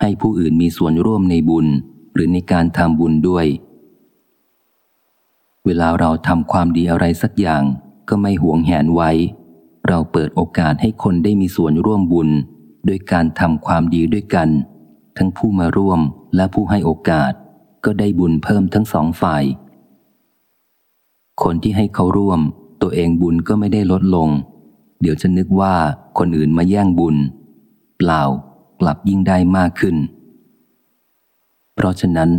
ให้ผู้อื่นมีส่วนร่วมในบุญหรือในการทำบุญด้วย เวลาเราทำความดีอะไรสักอย่างก็ไม่หวงแหนไว้ เราเปิดโอกาสให้คนได้มีส่วนร่วมบุญด้วยการทำความดีด้วยกัน ทั้งผู้มาร่วมและผู้ให้โอกาส ก็ได้บุญเพิ่มทั้งสองฝ่าย คนที่ให้เขาร่วม ตัวเองบุญก็ไม่ได้ลดลง เดี๋ยวจะนึกว่าคนอื่นมาแย่งบุญ เปล่ากลับยิ่งได้มากขึ้น เพราะฉะนั้น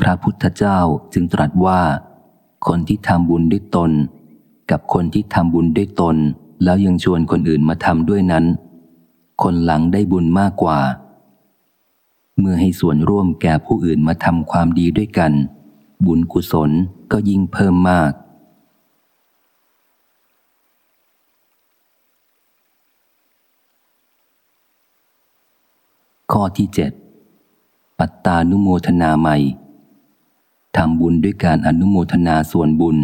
พระพุทธเจ้าจึงตรัสว่า คนที่ทำบุญด้วยตน กับคนที่ทำบุญด้วยตน แล้วยังชวนคนอื่นมาทำด้วยนั้น คนหลังได้บุญมากกว่า เมื่อให้ส่วนร่วมแก่ผู้อื่นมาทำความดีด้วยกัน บุญกุศลก็ยิ่งเพิ่มมาก ข้อที่เจ็ดปัตตานุโมทนาใหม่ทำบุญด้วยการอนุโมทนาส่วนบุญ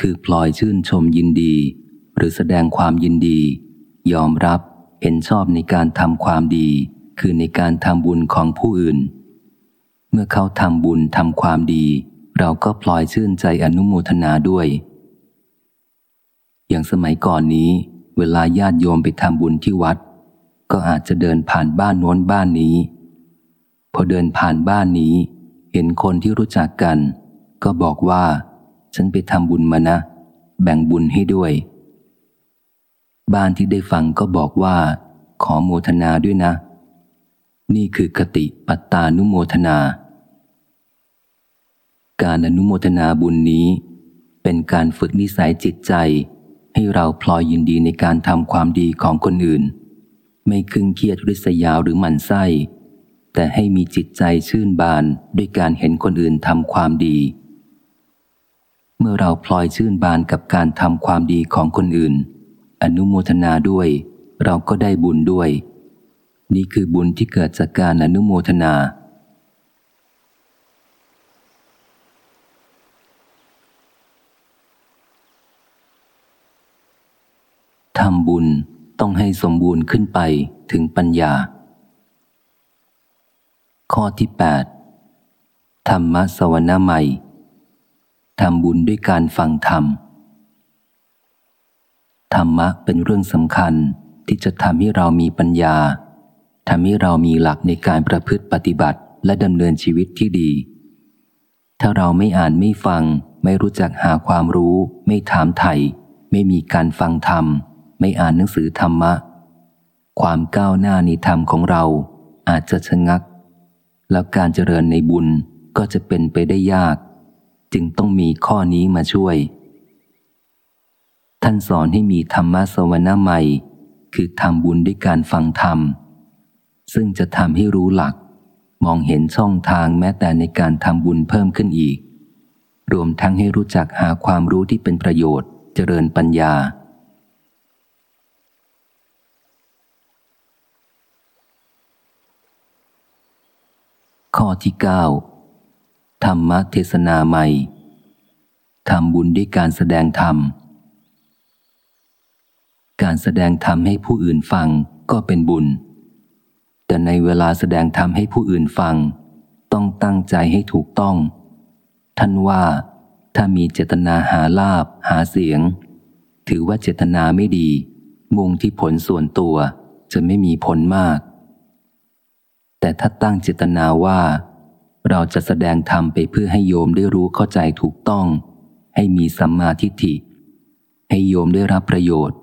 คือพลอยชื่นชมยินดี หรือแสดงความยินดี ยอมรับเห็นชอบในการทำความดี คือในการทำบุญของผู้อื่น เมื่อเขาทำบุญทำความดี เราก็พลอยชื่นใจอนุโมทนาด้วย อย่างสมัยก่อนนี้ เวลาญาติโยมไปทำบุญที่วัด ก็อาจจะเดินผ่านบ้านโน้นบ้านนี้ พอเดินผ่านบ้านนี้ เห็นคนที่รู้จักกัน ก็บอกว่า ฉันไปทำบุญมานะ แบ่งบุญให้ด้วย บ้านที่ได้ฟังก็บอกว่า ขอโมทนาด้วยนะ นี่คือคติปัตตานุโมทนา การอนุโมทนาบุญนี้ เป็นการฝึกนิสัยจิตใจ ให้เราพลอยยินดีในการทำความดีของคนอื่น ไม่คึงเครียดริษยาหรือหมั่นไส้ แต่ให้มีจิตใจชื่นบานด้วยการเห็นคนอื่นทำความดี เมื่อเราพลอยชื่นบานกับการทำความดีของคนอื่น อนุโมทนาด้วย เราก็ได้บุญด้วย นี่คือบุญที่เกิดจากการอนุโมทนาทำบุญ ต้องให้สมบูรณ์ขึ้นไปถึงปัญญา ข้อที่ 8 ธรรมสวนาใหม่ทำบุญด้วยการฟังธรรม ธรรมะเป็นเรื่องสำคัญที่จะทำให้เรามีปัญญาทำให้เรามีหลักในการประพฤติปฏิบัติและดำเนินชีวิตที่ดี ถ้าเราไม่อ่านไม่ฟัง ไม่รู้จักหาความรู้ ไม่ถามไถ่ไม่มีการฟังธรรม ไม่อ่านหนังสือธรรมะ ความก้าวหน้าในธรรมของเราอาจจะชะงัก แล้วการเจริญในบุญก็จะเป็นไปได้ยาก จึงต้องมีข้อนี้มาช่วย ท่านสอนให้มีธรรมะสวนาใหม่ คือทำบุญด้วยการฟังธรรม ซึ่งจะทำให้รู้หลัก มองเห็นช่องทางแม้แต่ในการทำบุญเพิ่มขึ้นอีก รวมทั้งให้รู้จักหาความรู้ที่เป็นประโยชน์เจริญปัญญา ข้อที่ 9 ธรรมเทศนาใหม่ทำบุญด้วยการแสดงธรรม การแสดงธรรมให้ผู้อื่นฟังก็เป็นบุญ แต่ในเวลาแสดงธรรมให้ผู้อื่นฟัง ต้องตั้งใจให้ถูกต้อง ท่านว่า ถ้ามีเจตนาหาลาบหาเสียง ถือว่าเจตนาไม่ดี มุ่งที่ผลส่วนตัวจะไม่มีผลมาก แต่ถ้าตั้งเจตนาว่า เราจะแสดงธรรมไปเพื่อให้โยมได้รู้เข้าใจถูกต้อง ให้มีสัมมาทิฏฐิ ให้โยมได้รับประโยชน์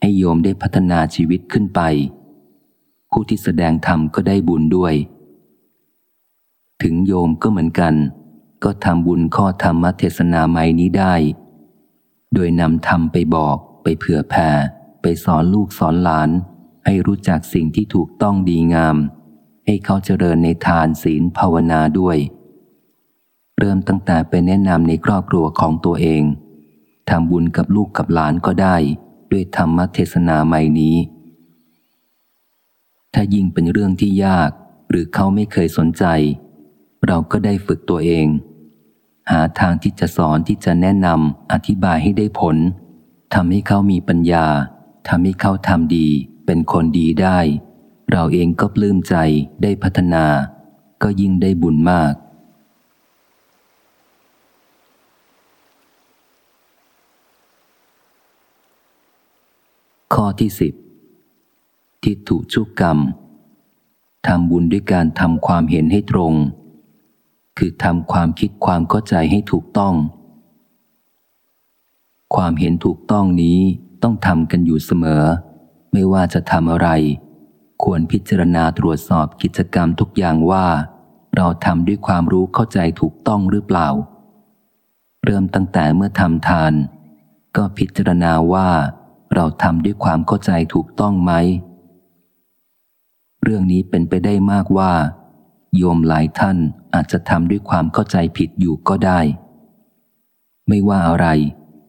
ให้โยมได้พัฒนาชีวิตขึ้นไป ผู้ที่แสดงธรรมก็ได้บุญด้วย ถึงโยมก็เหมือนกัน ก็ทำบุญข้อธรรมเทศนาใหม่นี้ได้ โดยนำธรรมไปบอกไปเผื่อแผ่ไปสอนลูกสอนหลาน ให้รู้จักสิ่งที่ถูกต้องดีงาม ให้เขาเจริญในทานศีลภาวนาด้วย เริ่มตั้งแต่ไปแนะนำในครอบครัวของตัวเองทำบุญกับลูกกับหลานก็ได้ ด้วยธรรมเทศนาใหม่นี้ ถ้ายิ่งเป็นเรื่องที่ยาก หรือเขาไม่เคยสนใจ เราก็ได้ฝึกตัวเอง หาทางที่จะสอนที่จะแนะนำอธิบายให้ได้ผลทำให้เขามีปัญญาทำให้เขาทำดี เป็นคนดีได้ เราเองก็ปลื้มใจได้พัฒนา ก็ยิ่งได้บุญมาก ข้อที่สิบทิฏฐุชุกกรรมทำบุญด้วยการทำความเห็นให้ตรง คือทำความคิดความเข้าใจให้ถูกต้อง ความเห็นถูกต้องนี้ต้องทำกันอยู่เสมอ ไม่ว่าจะทำอะไร ควรพิจารณาตรวจสอบกิจกรรมทุกอย่างว่า เราทำด้วยความรู้เข้าใจถูกต้องหรือเปล่า เริ่มตั้งแต่เมื่อทำทาน ก็พิจารณาว่า เราทำด้วยความเข้าใจถูกต้องไหม เรื่องนี้เป็นไปได้มากว่า โยมหลายท่านอาจจะทำด้วยความเข้าใจผิดอยู่ก็ได้ ไม่ว่าอะไร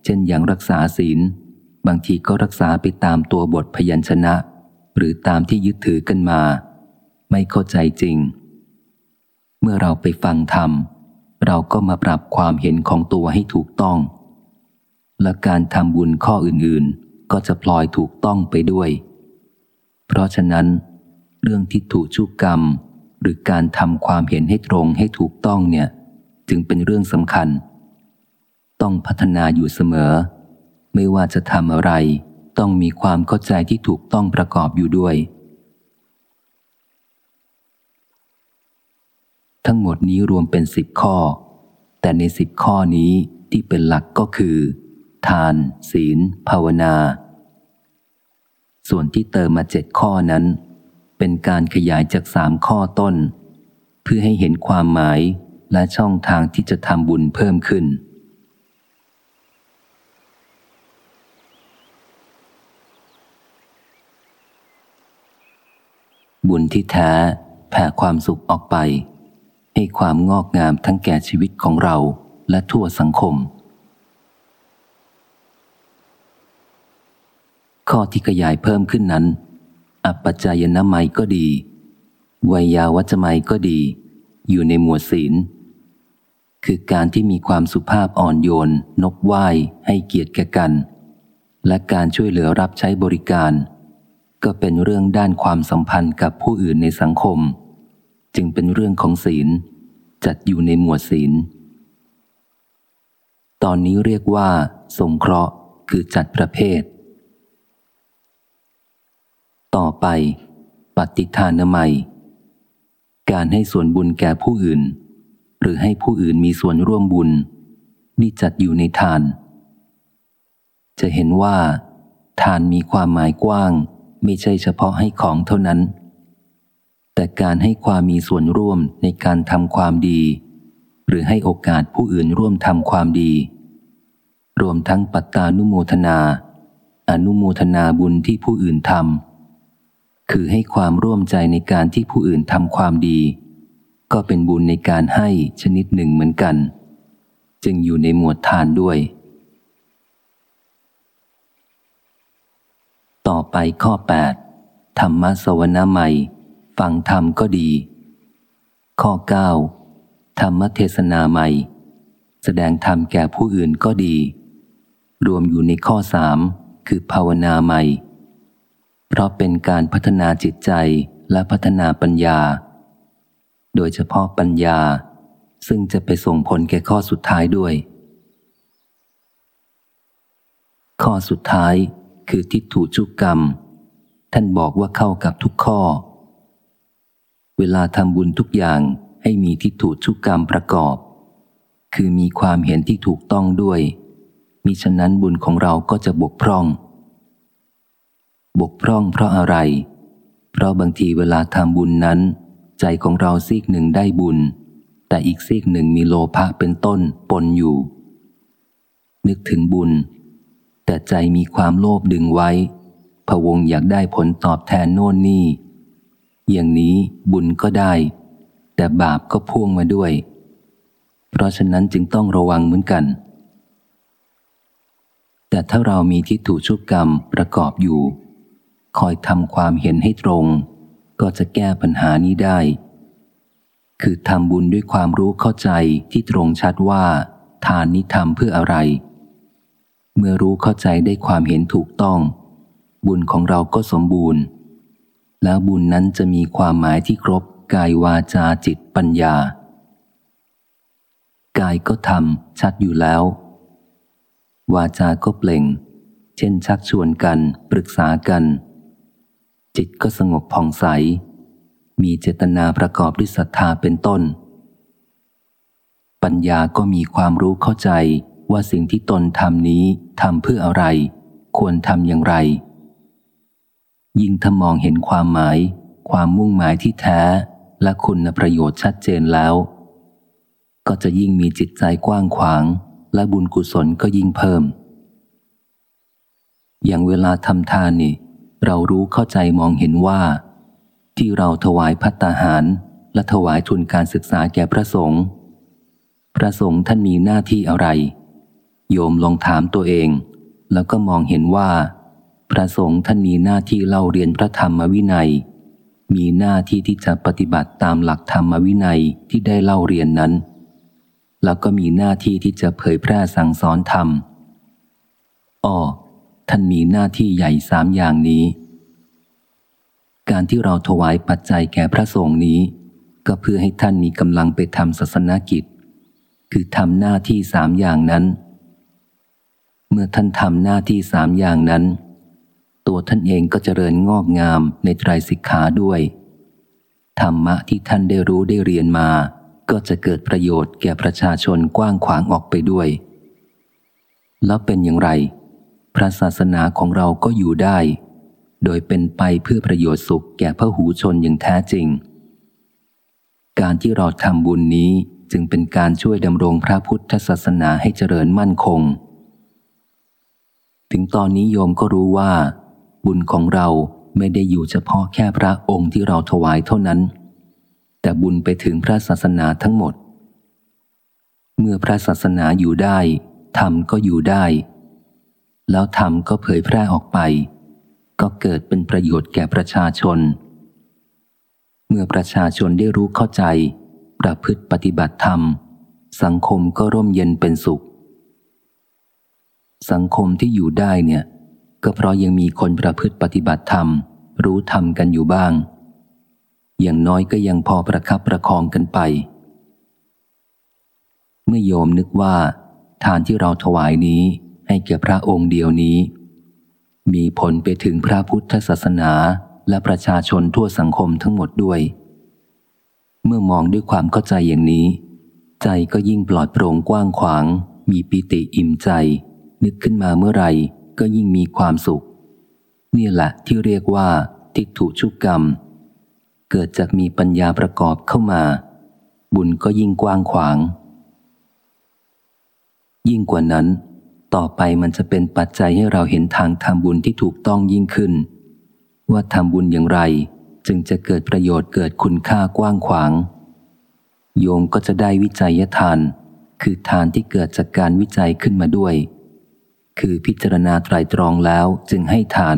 เช่นอย่างรักษาศีลบางทีก็รักษาไปตามตัวบทพยัญชนะ หรือตามที่ยึดถือกันมา ไม่เข้าใจจริง เมื่อเราไปฟังธรรม เราก็มาปรับความเห็นของตัวให้ถูกต้อง และการทำบุญข้ออื่นๆ ก็จะพลอยถูกต้องไปด้วย เพราะฉะนั้น เรื่องทิฏฐุชุกกรรม หรือการทำความเห็นให้ตรงให้ถูกต้องเนี่ย จึงเป็นเรื่องสำคัญ ต้องพัฒนาอยู่เสมอ ไม่ว่าจะทำอะไร ต้องมีความเข้าใจที่ถูกต้องประกอบอยู่ด้วย ทั้งหมดนี้รวมเป็นสิบข้อ แต่ในสิบข้อนี้ที่เป็นหลักก็คือ ทาน ศีล ภาวนา ส่วนที่เติมมาเจ็ดข้อนั้น เป็นการขยายจากสามข้อต้น เพื่อให้เห็นความหมายและช่องทางที่จะทำบุญเพิ่มขึ้น ที่แท้แผ่ความสุขออกไป ให้ความงอกงามทั้งแก่ชีวิตของเราและทั่วสังคม ข้อที่ขยายเพิ่มขึ้นนั้น อัปจายนามัยก็ดี วัยาวัจมัยก็ดี อยู่ในหมวดศีล คือการที่มีความสุภาพอ่อนโยน นบไหว้ให้เกียรติแก่กัน และการช่วยเหลือรับใช้บริการ ก็เป็นเรื่องด้านความสัมพันธ์กับผู้อื่นในสังคม จึงเป็นเรื่องของศีล จัดอยู่ในหมวดศีล ตอนนี้เรียกว่า สงเคราะห์คือจัดประเภท ต่อไป ปฏิทานใหม่การให้ส่วนบุญแก่ผู้อื่น หรือให้ผู้อื่นมีส่วนร่วมบุญ นี่จัดอยู่ในทาน จะเห็นว่า ทานมีความหมายกว้าง ไม่ใช่เฉพาะให้ของเท่านั้น แต่การให้ความมีส่วนร่วมในการทำความดี หรือให้โอกาสผู้อื่นร่วมทำความดี รวมทั้งปัตตานุโมทนา อนุโมทนาบุญที่ผู้อื่นทำคือให้ความร่วมใจในการที่ผู้อื่นทำความดี ก็เป็นบุญในการให้ชนิดหนึ่งเหมือนกัน จึงอยู่ในหมวดทานด้วย ต่อไปข้อ 8 ธรรมสวนาใหม่ ฟังธรรมก็ดี ข้อ 9 ธรรมเทศนาใหม่ แสดงธรรมแก่ผู้อื่นก็ดี รวมอยู่ในข้อสามคือภาวนาใหม่ เพราะเป็นการพัฒนาจิตใจและพัฒนาปัญญา โดยเฉพาะปัญญา ซึ่งจะไปส่งผลแก่ข้อสุดท้ายด้วย ข้อสุดท้าย คือทิฏฐุจุกรรม ท่านบอกว่าเข้ากับทุกข้อ เวลาทำบุญทุกอย่างให้มีทิฏฐุจุกรรมประกอบ คือมีความเห็นที่ถูกต้องด้วยมิฉะนั้นบุญของเราก็จะบกพร่อง บกพร่องเพราะอะไร เพราะบางทีเวลาทำบุญนั้น ใจของเราซีกหนึ่งได้บุญ แต่อีกซีกหนึ่งมีโลภะเป็นต้นปนอยู่ นึกถึงบุญ แต่ใจมีความโลภดึงไว้พวงอยากได้ผลตอบแทนโน่นนี่ อย่างนี้บุญก็ได้ แต่บาปก็พ่วงมาด้วย เพราะฉะนั้นจึงต้องระวังเหมือนกัน แต่ถ้าเรามีทิฏฐุชุกกรรมประกอบอยู่ คอยทำความเห็นให้ตรง ก็จะแก้ปัญหานี้ได้ คือทำบุญด้วยความรู้เข้าใจที่ตรงชัดว่า ทานนี้ทำเพื่ออะไร เมื่อรู้เข้าใจได้ความเห็นถูกต้อง บุญของเราก็สมบูรณ์ แล้วบุญนั้นจะมีความหมายที่ครบกายวาจาจิตปัญญา กายก็ทำชัดอยู่แล้ว วาจาก็เปล่ง เช่นชักชวนกัน ปรึกษากัน จิตก็สงบผ่องใส มีเจตนาประกอบด้วยศรัทธาเป็นต้น ปัญญาก็มีความรู้เข้าใจ ว่าสิ่งที่ตนทำนี้ทำเพื่ออะไร ควรทำอย่างไร ยิ่งถ้ามองเห็นความหมาย ความมุ่งหมายที่แท้ และคุณประโยชน์ชัดเจนแล้ว ก็จะยิ่งมีจิตใจกว้างขวาง และบุญกุศลก็ยิ่งเพิ่ม อย่างเวลาทำทานนี่ เรารู้เข้าใจมองเห็นว่า ที่เราถวายพัตตาหาร และถวายทุนการศึกษาแก่พระสงฆ์พระสงฆ์ท่านมีหน้าที่อะไร โยมลองถามตัวเอง แล้วก็มองเห็นว่า พระสงฆ์ท่านมีหน้าที่เล่าเรียนพระธรรมวินัย มีหน้าที่ที่จะปฏิบัติตามหลักธรรมวินัยที่ได้เล่าเรียนนั้น แล้วก็มีหน้าที่ที่จะเผยแพร่สั่งสอนธรรมอ้อท่านมีหน้าที่ใหญ่สามอย่างนี้ การที่เราถวายปัจจัยแก่พระสงฆ์นี้ ก็เพื่อให้ท่านมีกำลังไปทำศาสนกิจ คือทำหน้าที่สามอย่างนั้น เมื่อท่านทำหน้าที่สามอย่างนั้น ตัวท่านเองก็เจริญงอกงามในไตรสิกขาด้วย ธรรมะที่ท่านได้รู้ได้เรียนมา ก็จะเกิดประโยชน์แก่ประชาชนกว้างขวางออกไปด้วย แล้วเป็นอย่างไร พระศาสนาของเราก็อยู่ได้ โดยเป็นไปเพื่อประโยชน์สุขแก่พระหูชนอย่างแท้จริง การที่เราทำบุญนี้จึงเป็นการช่วยดำรงพระพุทธศาสนาให้เจริญมั่นคง ถึงตอนนี้โยมก็รู้ว่า บุญของเราไม่ได้อยู่เฉพาะแค่พระองค์ที่เราถวายเท่านั้น แต่บุญไปถึงพระศาสนาทั้งหมด เมื่อพระศาสนาอยู่ได้ธรรมก็อยู่ได้ แล้วธรรมก็เผยแพร่ออกไป ก็เกิดเป็นประโยชน์แก่ประชาชน เมื่อประชาชนได้รู้เข้าใจ ประพฤติปฏิบัติธรรม สังคมก็ร่มเย็นเป็นสุข สังคมที่อยู่ได้เนี่ย ก็เพราะยังมีคนประพฤติปฏิบัติธรรม รู้ธรรมกันอยู่บ้าง อย่างน้อยก็ยังพอประคับประคองกันไป เมื่อโยมนึกว่าทานที่เราถวายนี้ให้แก่พระองค์เดียวนี้ มีผลไปถึงพระพุทธศาสนาและประชาชนทั่วสังคมทั้งหมดด้วย เมื่อมองด้วยความเข้าใจอย่างนี้ ใจก็ยิ่งปลอดโปร่งกว้างขวาง มีปิติอิ่มใจ นึกขึ้นมาเมื่อไหร่ก็ยิ่งมีความสุข นี่แหละที่เรียกว่าทิฏฐุชุกกรรม เกิดจากมีปัญญาประกอบเข้ามา บุญก็ยิ่งกว้างขวาง ยิ่งกว่านั้น ต่อไปมันจะเป็นปัจจัยให้เราเห็นทางทำบุญที่ถูกต้องยิ่งขึ้น ว่าทำบุญอย่างไร จึงจะเกิดประโยชน์เกิดคุณค่ากว้างขวาง โยมก็จะได้วิจัยทาน คือทานที่เกิดจากการวิจัยขึ้นมาด้วย คือพิจารณาไตรตรองแล้วจึงให้ทาน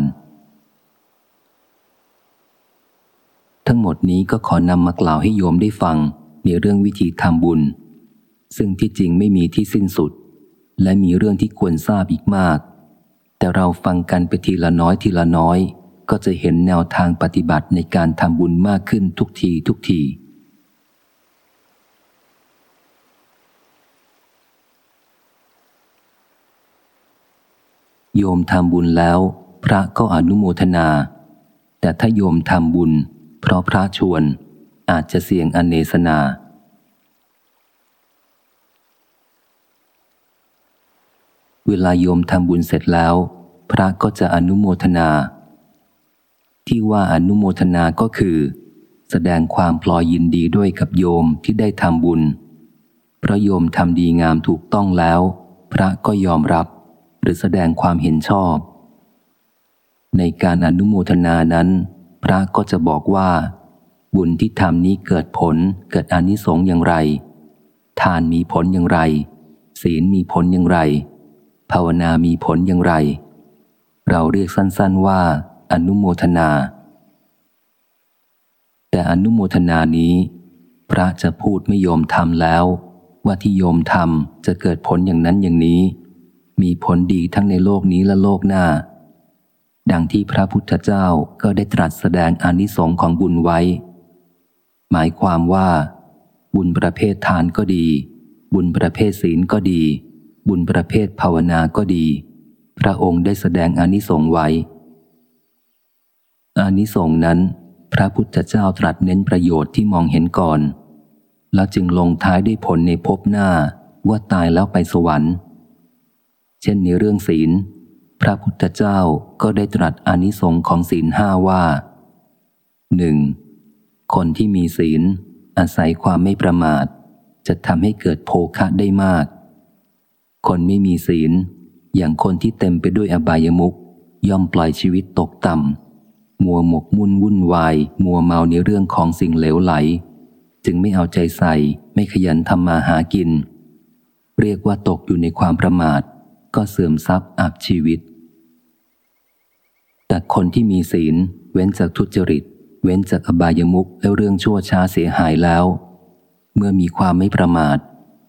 ทั้งหมดนี้ก็ขอนำมากล่าวให้โยมได้ฟังในเรื่องวิธีทำบุญ ซึ่งที่จริงไม่มีที่สิ้นสุด และมีเรื่องที่ควรทราบอีกมาก แต่เราฟังกันไปทีละน้อยทีละน้อย ก็จะเห็นแนวทางปฏิบัติในการทำบุญมากขึ้นทุกทีทุกที โยมทำบุญแล้ว พระก็อนุโมทนา แต่ถ้าโยมทำบุญ เพราะพระชวนอาจจะเสี่ยงอเนสนา เวลาโยมทำบุญเสร็จแล้ว พระก็จะอนุโมทนา ที่ว่าอนุโมทนาก็คือ แสดงความพลอยยินดีด้วยกับโยมที่ได้ทำบุญเพราะโยมทำดีงามถูกต้องแล้ว พระก็ยอมรับ หรือแสดงความเห็นชอบ ในการอนุโมทนานั้น พระก็จะบอกว่า บุญที่ทำนี้เกิดผลเกิดอนิสงส์อย่างไร ทานมีผลอย่างไร ศีลมีผลอย่างไร ภาวนามีผลอย่างไร เราเรียกสั้นๆว่า อนุโมทนา แต่อนุโมทนานี้ พระจะพูดไม่ยอมทำแล้วว่าที่โยมทำจะเกิดผลอย่างนั้นอย่างนี้ มีผลดีทั้งในโลกนี้และโลกหน้า ดังที่พระพุทธเจ้าก็ได้ตรัสแสดงอนิสงค์ของบุญไว้ หมายความว่า บุญประเภททานก็ดี บุญประเภทศีลก็ดี บุญประเภทภาวนาก็ดี พระองค์ได้แสดงอนิสงค์ไว้อานิสงส์นั้น พระพุทธเจ้าตรัสเน้นประโยชน์ที่มองเห็นก่อน แล้วจึงลงท้ายด้วยผลในภพหน้าว่าตายแล้วไปสวรรค์ เช่นในเรื่องศีล พระพุทธเจ้าก็ได้ตรัสอนิสงค์ของศีลห้าว่าหนึ่งคนที่มีศีล อาศัยความไม่ประมาท จะทำให้เกิดโภคะได้มาก คนไม่มีศีล อย่างคนที่เต็มไปด้วยอบายมุขย่อมปล่อยชีวิตตกต่ำมัวหมกมุ่นวุ่นวาย มัวเมาในเรื่องของสิ่งเหลวไหล จึงไม่เอาใจใส่ไม่ขยันทำมาหากิน เรียกว่าตกอยู่ในความประมาท ก็เสื่อมทรัพย์อับชีวิต แต่คนที่มีศีล เว้นจากทุจริต เว้นจากอบายมุขและเรื่องชั่วช้าเสียหายแล้ว เมื่อมีความไม่ประมาท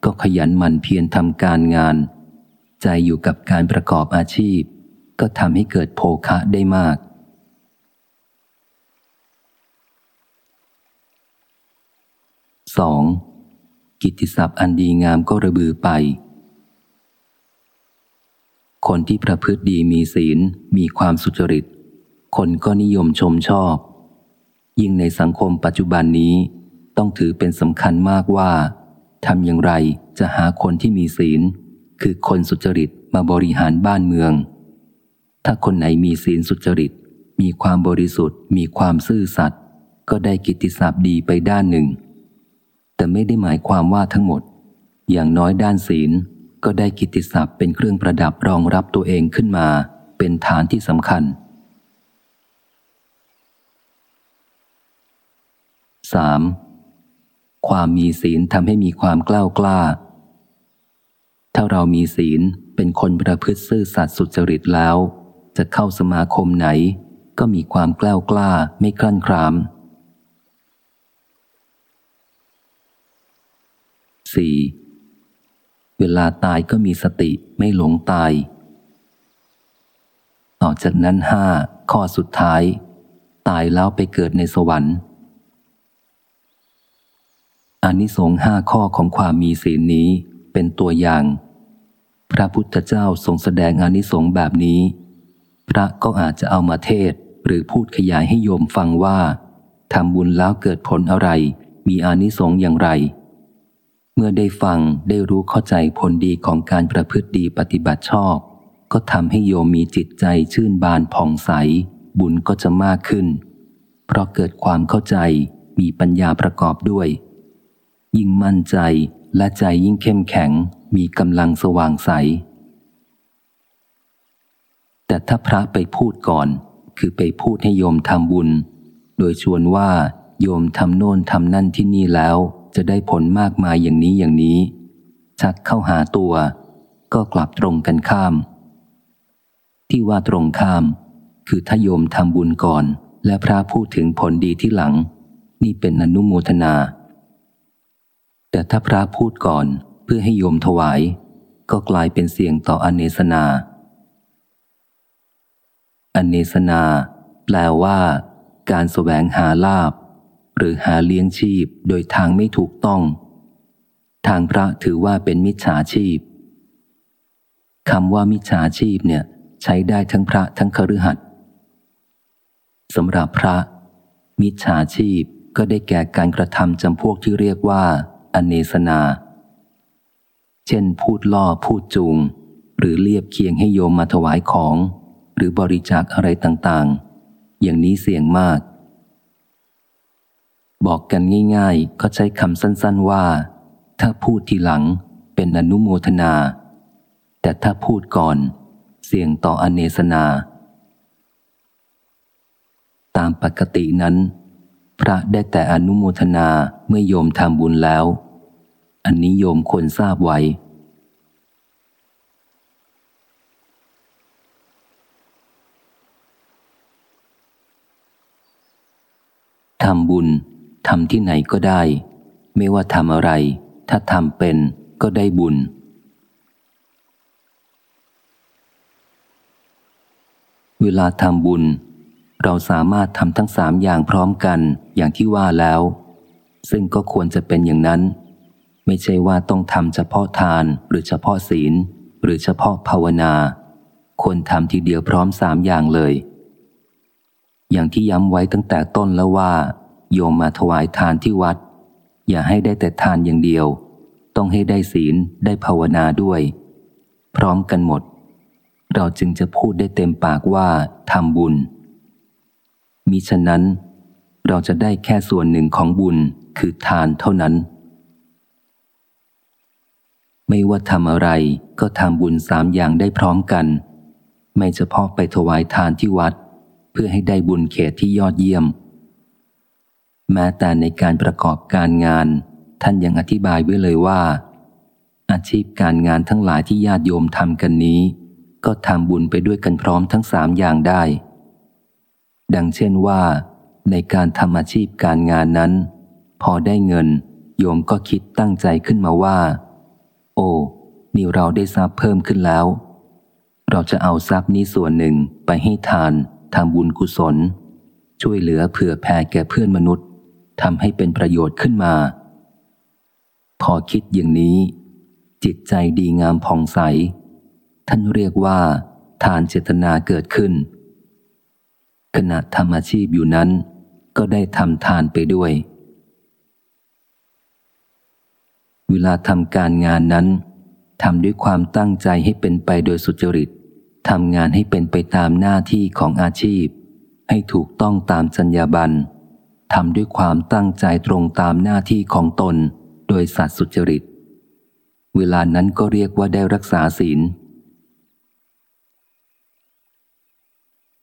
ก็ขยันหมั่นเพียรทำการงาน ใจอยู่กับการประกอบอาชีพ ก็ทำให้เกิดโภคะได้มาก 2. กิตติศัพท์อันดีงามก็ระบือไป คนที่ประพฤติดีมีศีล มีความสุจริต คนก็นิยมชมชอบ ยิ่งในสังคมปัจจุบันนี้ ต้องถือเป็นสำคัญมากว่าทำอย่างไรจะหาคนที่มีศีล คือคนสุจริตมาบริหารบ้านเมือง ถ้าคนไหนมีศีลสุจริต มีความบริสุทธิ์ มีความซื่อสัตย์ก็ได้กิตติศัพท์ดีไปด้านหนึ่ง แต่ไม่ได้หมายความว่าทั้งหมด อย่างน้อยด้านศีล ก็ได้กิตติศัพท์เป็นเครื่องประดับรองรับตัวเองขึ้นมา เป็นฐานที่สำคัญ 3. ความมีศีลทำให้มีความกล้ากล้า ถ้าเรามีศีลเป็นคนประพฤติซื่อสัตย์สุจริตแล้ว จะเข้าสมาคมไหน ก็มีความกล้ากล้าไม่คลั่นคราม 4. เวลาตายก็มีสติไม่หลงตาย ต่อจากนั้นห้าข้อสุดท้าย ตายแล้วไปเกิดในสวรรค์อานิสงส์ห้าข้อของความมีศีลนี้เป็นตัวอย่าง พระพุทธเจ้าทรงแสดงอานิสงส์แบบนี้ พระก็อาจจะเอามาเทศหรือพูดขยายให้โยมฟังว่าทำบุญแล้วเกิดผลอะไร มีอานิสงส์อย่างไร เมื่อได้ฟังได้รู้เข้าใจผลดีของการประพฤติดีปฏิบัติชอบ ก็ทำให้โยมมีจิตใจชื่นบานผ่องใส บุญก็จะมากขึ้น เพราะเกิดความเข้าใจมีปัญญาประกอบด้วย ยิ่งมั่นใจและใจยิ่งเข้มแข็งมีกำลังสว่างใส แต่ถ้าพระไปพูดก่อน คือไปพูดให้โยมทำบุญ โดยชวนว่าโยมทำโน่นทำนั่นที่นี่แล้ว จะได้ผลมากมายอย่างนี้อย่างนี้ ชักเข้าหาตัว ก็กลับตรงกันข้าม ที่ว่าตรงข้าม คือถ้าโยมทำบุญก่อน และพระพูดถึงผลดีที่หลัง นี่เป็นอนุโมทนา แต่ถ้าพระพูดก่อนเพื่อให้โยมถวาย ก็กลายเป็นเสียงต่ออเนสนา อเนสนา แปลว่า การแสวงหาลาบ หรือหาเลี้ยงชีพโดยทางไม่ถูกต้อง ทางพระถือว่าเป็นมิจฉาชีพคำว่ามิจฉาชีพเนี่ยใช้ได้ทั้งพระทั้งคฤหัสถ์สำหรับพระ มิจฉาชีพก็ได้แก่การกระทำจำพวกที่เรียกว่า อเนสนา เช่นพูดล่อพูดจูง หรือเรียบเคียงให้โยมมาถวายของ หรือบริจาคอะไรต่างๆ อย่างนี้เสี่ยงมาก บอกกันง่ายๆ ก็ใช้คำสั้นๆว่า ถ้าพูดทีหลังเป็นอนุโมทนา แต่ถ้าพูดก่อน เสี่ยงต่ออเนสนา ตามปกตินั้น พระได้แต่อนุโมทนาเมื่อโยมทำบุญแล้ว อันนี้โยมควรทราบไว้ทำบุญ ทำที่ไหนก็ได้ ไม่ว่าทำอะไร ถ้าทำเป็นก็ได้บุญ เวลาทำบุญ เราสามารถทำทั้งสามอย่างพร้อมกันอย่างที่ว่าแล้ว ซึ่งก็ควรจะเป็นอย่างนั้น ไม่ใช่ว่าต้องทำเฉพาะทานหรือเฉพาะศีล หรือเฉพาะภาวนาควรทำทีเดียวพร้อมสามอย่างเลย อย่างที่ย้ำไว้ตั้งแต่ต้นแล้วว่า โยมมาถวายทานที่วัด อย่าให้ได้แต่ทานอย่างเดียว ต้องให้ได้ศีลได้ภาวนาด้วย พร้อมกันหมด เราจึงจะพูดได้เต็มปากว่าทำบุญ มิฉะนั้น เราจะได้แค่ส่วนหนึ่งของบุญคือทานเท่านั้น ไม่ว่าทำอะไรก็ทำบุญสามอย่างได้พร้อมกัน ไม่เฉพาะไปถวายทานที่วัด เพื่อให้ได้บุญเขตที่ยอดเยี่ยม แม้แต่ในการประกอบการงาน ท่านยังอธิบายไว้เลยว่า อาชีพการงานทั้งหลายที่ญาติโยมทำกันนี้ ก็ทำบุญไปด้วยกันพร้อมทั้งสามอย่างได้ ดังเช่นว่า ในการทำอาชีพการงานนั้น พอได้เงิน โยมก็คิดตั้งใจขึ้นมาว่า โอ้นี่เราได้ทรัพย์เพิ่มขึ้นแล้ว เราจะเอาทรัพย์นี้ส่วนหนึ่งไปให้ทานทำบุญกุศล ช่วยเหลือเผื่อแผ่แก่เพื่อนมนุษย์ ทำให้เป็นประโยชน์ขึ้นมา พอคิดอย่างนี้ จิตใจดีงามผ่องใส ท่านเรียกว่าทานเจตนาเกิดขึ้น ขณะทำอาชีพอยู่นั้น ก็ได้ทำทานไปด้วย เวลาทำการงานนั้นทำด้วยความตั้งใจให้เป็นไปโดยสุจริตทำงานให้เป็นไปตามหน้าที่ของอาชีพ ให้ถูกต้องตามจัญญาบัน ทำด้วยความตั้งใจตรงตามหน้าที่ของตน โดยสัตว์สุจริต เวลานั้นก็เรียกว่าได้รักษาศีล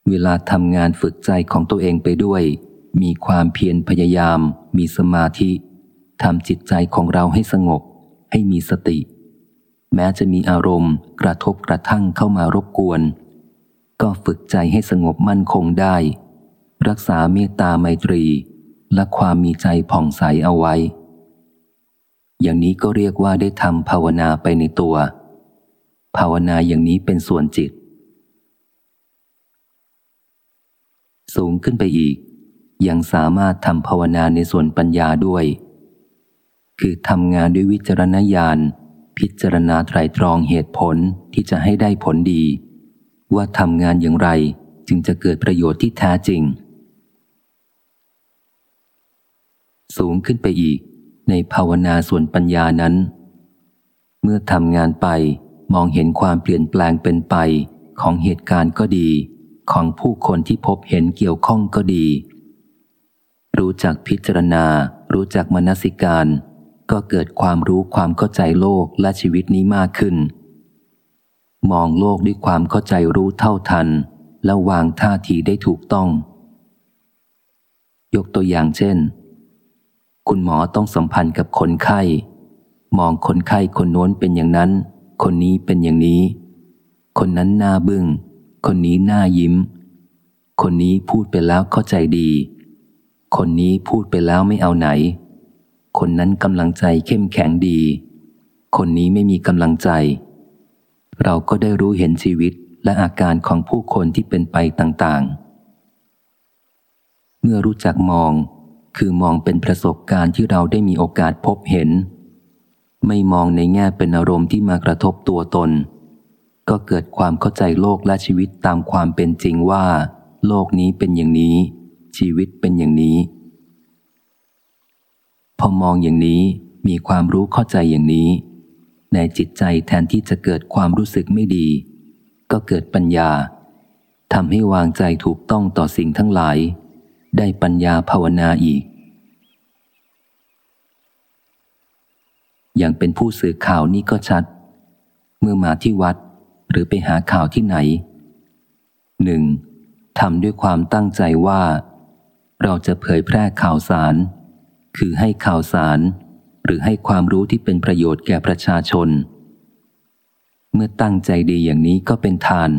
เวลาทำงานฝึกใจของตัวเองไปด้วย มีความเพียรพยายาม มีสมาธิทำจิตใจของเราให้สงบ ให้มีสติ แม้จะมีอารมณ์กระทบกระทั่งเข้ามารบกวน ก็ฝึกใจให้สงบมั่นคงได้ รักษาเมตตาไมตรี และความมีใจผ่องใสเอาไว้ อย่างนี้ก็เรียกว่าได้ทำภาวนาไปในตัว ภาวนาอย่างนี้เป็นส่วนจิต สูงขึ้นไปอีก ยังสามารถทำภาวนาในส่วนปัญญาด้วย คือทำงานด้วยวิจารณญาณพิจารณาไตรตรองเหตุผลที่จะให้ได้ผลดี ว่าทำงานอย่างไรจึงจะเกิดประโยชน์ที่แท้จริง สูงขึ้นไปอีก ในภาวนาส่วนปัญญานั้น เมื่อทำงานไปมองเห็นความเปลี่ยนแปลงเป็นไปของเหตุการณ์ก็ดี ของผู้คนที่พบเห็นเกี่ยวข้องก็ดี รู้จักพิจารณา รู้จักมนสิการ ก็เกิดความรู้ความเข้าใจโลกและชีวิตนี้มากขึ้น มองโลกด้วยความเข้าใจรู้เท่าทัน และวางท่าทีได้ถูกต้อง ยกตัวอย่างเช่น คุณหมอต้องสัมพันธ์กับคนไข้ มองคนไข้คนโน้นเป็นอย่างนั้น คนนี้เป็นอย่างนี้ คนนั้นหน้าบึง้ง คนนี้หน้ายิ้ม คนนี้พูดไปแล้วเข้าใจดี คนนี้พูดไปแล้วไม่เอาไหน คนนั้นกำลังใจเข้มแข็งดี คนนี้ไม่มีกำลังใจ เราก็ได้รู้เห็นชีวิตและอาการของผู้คนที่เป็นไปต่างๆ เมื่อรู้จักมอง คือมองเป็นประสบการณ์ที่เราได้มีโอกาสพบเห็น ไม่มองในแง่เป็นอารมณ์ที่มากระทบตัวตน ก็เกิดความเข้าใจโลกและชีวิตตามความเป็นจริงว่า โลกนี้เป็นอย่างนี้ ชีวิตเป็นอย่างนี้ พอมองอย่างนี้มีความรู้เข้าใจอย่างนี้ ในจิตใจแทนที่จะเกิดความรู้สึกไม่ดี ก็เกิดปัญญาทำให้วางใจถูกต้องต่อสิ่งทั้งหลาย ได้ปัญญาภาวนาอีก อย่างเป็นผู้สื่อข่าวนี้ก็ชัด เมื่อมาที่วัดหรือไปหาข่าวที่ไหนหนึ่งทำด้วยความตั้งใจว่า เราจะเผยแพร่ข่าวสาร คือให้ข่าวสาร หรือให้ความรู้ที่เป็นประโยชน์แก่ประชาชน เมื่อตั้งใจดีอย่างนี้ก็เป็นทาน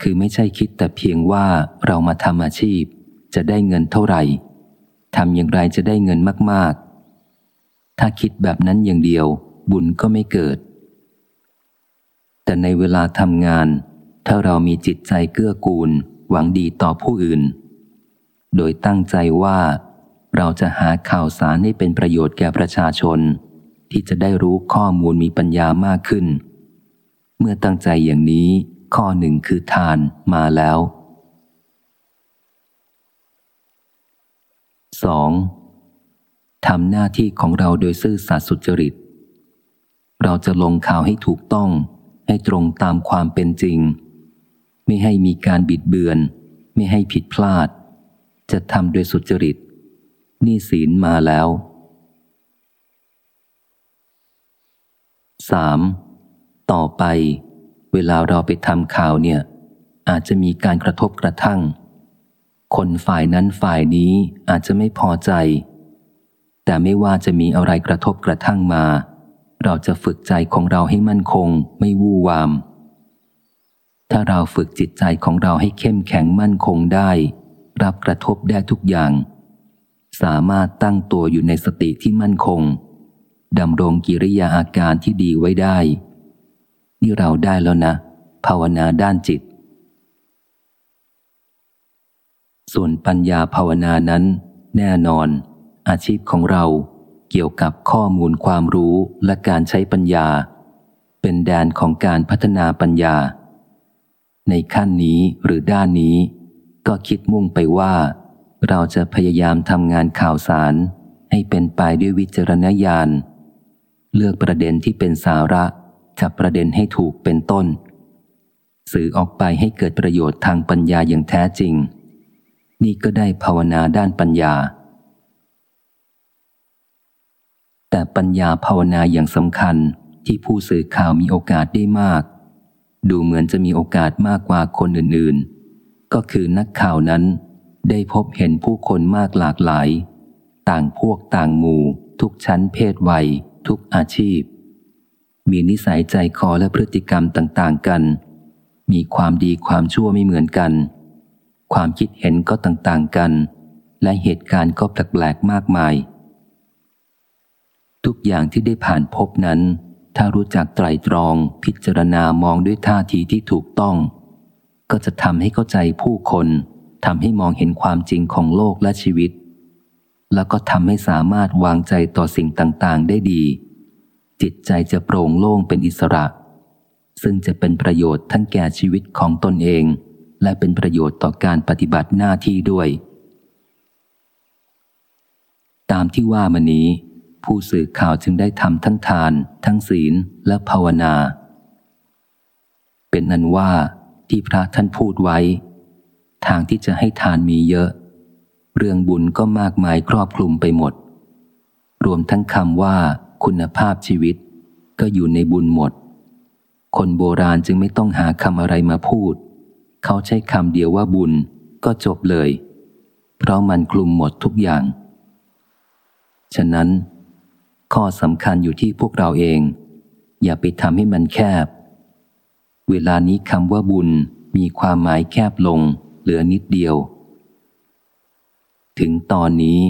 คือไม่ใช่คิดแต่เพียงว่าเรามาทำอาชีพ จะได้เงินเท่าไหร่ทำอย่างไรจะได้เงินมาก ๆ ถ้าคิดแบบนั้นอย่างเดียวบุญก็ไม่เกิด แต่ในเวลาทำงาน ถ้าเรามีจิตใจเกื้อกูล หวังดีต่อผู้อื่น โดยตั้งใจว่าเราจะหาข่าวสารให้เป็นประโยชน์แก่ประชาชน ที่จะได้รู้ข้อมูลมีปัญญามากขึ้น เมื่อตั้งใจอย่างนี้ข้อหนึ่งคือทานมาแล้ว 2. ทำหน้าที่ของเราโดยซื่อสัตย์สุจริต เราจะลงข่าวให้ถูกต้อง ให้ตรงตามความเป็นจริง ไม่ให้มีการบิดเบือน ไม่ให้ผิดพลาด จะทำโดยสุจริต นี่ศีลมาแล้ว 3. ต่อไป เวลาเราไปทำข่าวเนี่ย อาจจะมีการกระทบกระทั่ง คนฝ่ายนั้นฝ่ายนี้อาจจะไม่พอใจ แต่ไม่ว่าจะมีอะไรกระทบกระทั่งมา เราจะฝึกใจของเราให้มั่นคง ไม่วู่วาม ถ้าเราฝึกจิตใจของเราให้เข้มแข็งมั่นคงได้ รับกระทบได้ทุกอย่าง สามารถตั้งตัวอยู่ในสติที่มั่นคงดำรงกิริยาอาการที่ดีไว้ได้ นี่เราได้แล้วนะ ภาวนาด้านจิต ส่วนปัญญาภาวนานั้น แน่นอน อาชีพของเราเกี่ยวกับข้อมูลความรู้และการใช้ปัญญา เป็นแดนของการพัฒนาปัญญา ในขั้นนี้หรือด้านนี้ ก็คิดมุ่งไปว่า เราจะพยายามทำงานข่าวสาร ให้เป็นไปด้วยวิจารณญาณ เลือกประเด็นที่เป็นสาระจับประเด็นให้ถูกเป็นต้น สื่อออกไปให้เกิดประโยชน์ทางปัญญาอย่างแท้จริง นี่ก็ได้ภาวนาด้านปัญญา แต่ปัญญาภาวนาอย่างสำคัญที่ผู้สื่อข่าวมีโอกาสได้มาก ดูเหมือนจะมีโอกาสมากกว่าคนอื่นๆ ก็คือนักข่าวนั้นได้พบเห็นผู้คนมากหลากหลาย ต่างพวกต่างหมู่ ทุกชั้นเพศวัย ทุกอาชีพ มีนิสัยใจคอและพฤติกรรมต่างๆกัน มีความดีความชั่วไม่เหมือนกัน ความคิดเห็นก็ต่างๆกัน และเหตุการณ์ก็แปลกๆมากมาย ทุกอย่างที่ได้ผ่านพบนั้น ถ้ารู้จักไตรตรองพิจารณามองด้วยท่าทีที่ถูกต้อง ก็จะทำให้เข้าใจผู้คนทำให้มองเห็นความจริงของโลกและชีวิต แล้วก็ทำให้สามารถวางใจต่อสิ่งต่างๆ ได้ดี จิตใจจะโปร่งโล่งเป็นอิสระ ซึ่งจะเป็นประโยชน์ทั้งแก่ชีวิตของตนเอง และเป็นประโยชน์ต่อการปฏิบัติหน้าที่ด้วย ตามที่ว่ามานี้ ผู้สื่อข่าวจึงได้ทำทั้งทาน ทั้งศีลและภาวนา เป็นนั้นว่าที่พระท่านพูดไว้ ทางที่จะให้ทานมีเยอะ เรื่องบุญก็มากมายครอบคลุมไปหมด รวมทั้งคำว่าคุณภาพชีวิต ก็อยู่ในบุญหมด คนโบราณจึงไม่ต้องหาคำอะไรมาพูด เขาใช้คำเดียวว่าบุญก็จบเลย เพราะมันคลุมหมดทุกอย่าง ฉะนั้น ข้อสำคัญอยู่ที่พวกเราเอง อย่าไปทำให้มันแคบ เวลานี้คำว่าบุญมีความหมายแคบลง เหลือนิดเดียว ถึงตอนนี้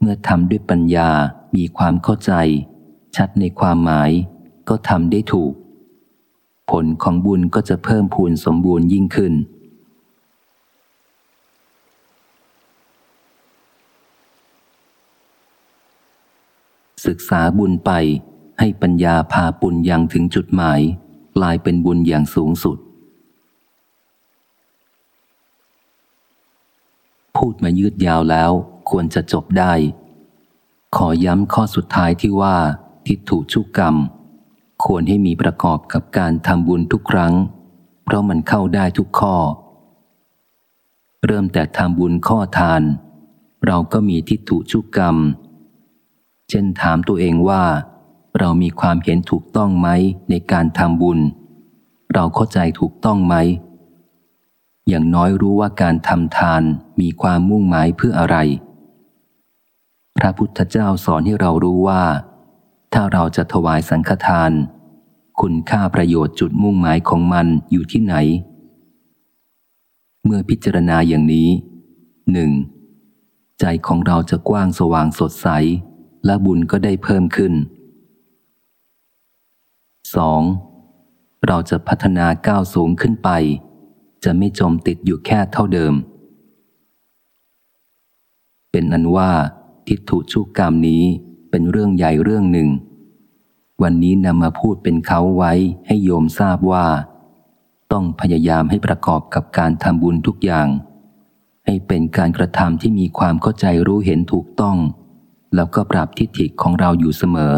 เมื่อทำด้วยปัญญามีความเข้าใจ ชัดในความหมายก็ทำได้ถูก ผลของบุญก็จะเพิ่มพูนสมบูรณ์ยิ่งขึ้น ศึกษาบุญไปให้ปัญญาพาปุญอยังถึงจุดหมาย กลายเป็นบุญอย่างสูงสุด พูดมายืดยาวแล้วควรจะจบได้ ขอย้ำข้อสุดท้ายที่ว่า ทิฏฐุชุกกรรม ควรให้มีประกอบกับการทำบุญทุกครั้ง เพราะมันเข้าได้ทุกข้อ เริ่มแต่ทำบุญข้อทาน เราก็มีทิฏฐุชุกกรรม เช่นถามตัวเองว่า เรามีความเห็นถูกต้องไหมในการทำบุญ เราเข้าใจถูกต้องไหม อย่างน้อยรู้ว่าการทำทานมีความมุ่งหมายเพื่ออะไร พระพุทธเจ้าสอนให้เรารู้ว่าถ้าเราจะถวายสังฆทาน คุณค่าประโยชน์จุดมุ่งหมายของมันอยู่ที่ไหน เมื่อพิจารณาอย่างนี้หนึ่งใจของเราจะกว้างสว่างสดใส และบุญก็ได้เพิ่มขึ้น 2. เราจะพัฒนาก้าวสูงขึ้นไป จะไม่จมติดอยู่แค่เท่าเดิม เป็นอันว่าทิฏฐุชุกกรรมนี้เป็นเรื่องใหญ่เรื่องหนึ่ง วันนี้นำมาพูดเป็นเขาไว้ให้โยมทราบว่า ต้องพยายามให้ประกอบกับการทำบุญทุกอย่าง ให้เป็นการกระทำที่มีความเข้าใจรู้เห็นถูกต้อง แล้วก็ปรับทิฏฐิของเราอยู่เสมอ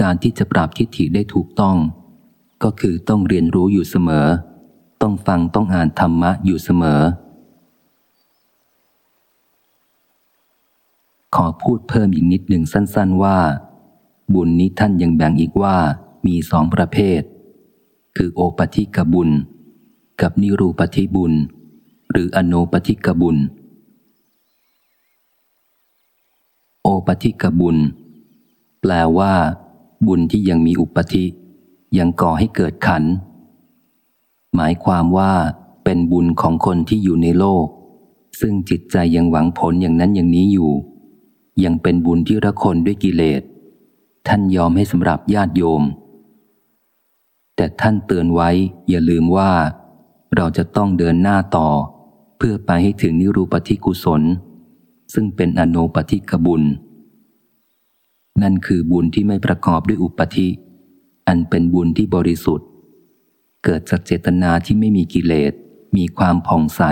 การที่จะปรับทิฏฐิได้ถูกต้อง ก็คือต้องเรียนรู้อยู่เสมอ ต้องฟังต้องอ่านธรรมะอยู่เสมอ ขอพูดเพิ่มอีกนิดหนึ่งสั้น ๆว่า บุญนี้ท่านยังแบ่งอีกว่ามีสองประเภท คือโอปธิกบุญ กับนิรูปธิบุญ หรืออโนปธิกบุญ โอปธิกบุญ แปลว่า บุญที่ยังมีอุปธิ ยังก่อให้เกิดขัน หมายความว่าเป็นบุญของคนที่อยู่ในโลก ซึ่งจิตใจยังหวังผลอย่างนั้นอย่างนี้อยู่ ยังเป็นบุญที่ระคนด้วยกิเลส ท่านยอมให้สำหรับญาติโยม แต่ท่านเตือนไว้อย่าลืมว่า เราจะต้องเดินหน้าต่อ เพื่อไปให้ถึงนิรูปธิกุศล ซึ่งเป็นอโนปธิกบุญ นั่นคือบุญที่ไม่ประกอบด้วยอุปธิ อันเป็นบุญที่บริสุทธิ์ เกิดจากเจตนาที่ไม่มีกิเลส มีความผ่องใส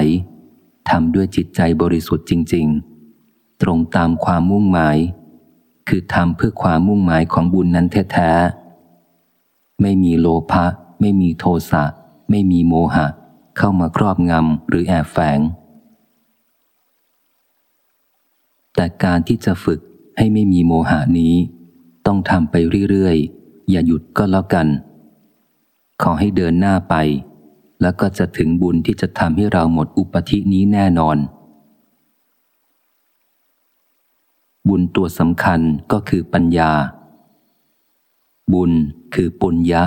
ทำด้วยจิตใจบริสุทธิ์จริง ๆ ตรงตามความมุ่งหมาย คือทำเพื่อความมุ่งหมายของบุญนั้นแท้ๆไม่มีโลภะไม่มีโทสะไม่มีโมหะ เข้ามาครอบงำหรือแอบแฝง แต่การที่จะฝึกให้ไม่มีโมหะนี้ ต้องทำไปเรื่อยๆ อย่าหยุดก็แล้วกัน ขอให้เดินหน้าไป แล้วก็จะถึงบุญที่จะทำให้เราหมดอุปธินี้แน่นอน บุญตัวสำคัญก็คือปัญญา บุญคือปุญญะ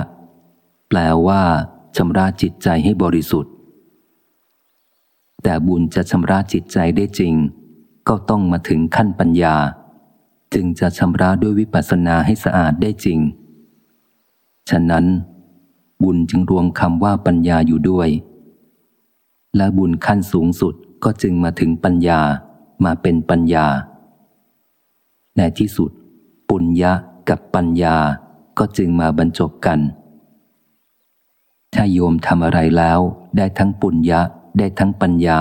แปลว่าชำระจิตใจให้บริสุทธิ์ แต่บุญจะชำระจิตใจได้จริง ก็ต้องมาถึงขั้นปัญญา จึงจะชำระด้วยวิปัสสนาให้สะอาดได้จริง ฉะนั้น บุญจึงรวมคำว่าปัญญาอยู่ด้วย และบุญขั้นสูงสุดก็จึงมาถึงปัญญามาเป็นปัญญา ในที่สุด ปุญญะกับปัญญาก็จึงมาบรรจบกัน ถ้าโยมทำอะไรแล้วได้ทั้งปุญญะได้ทั้งปัญญา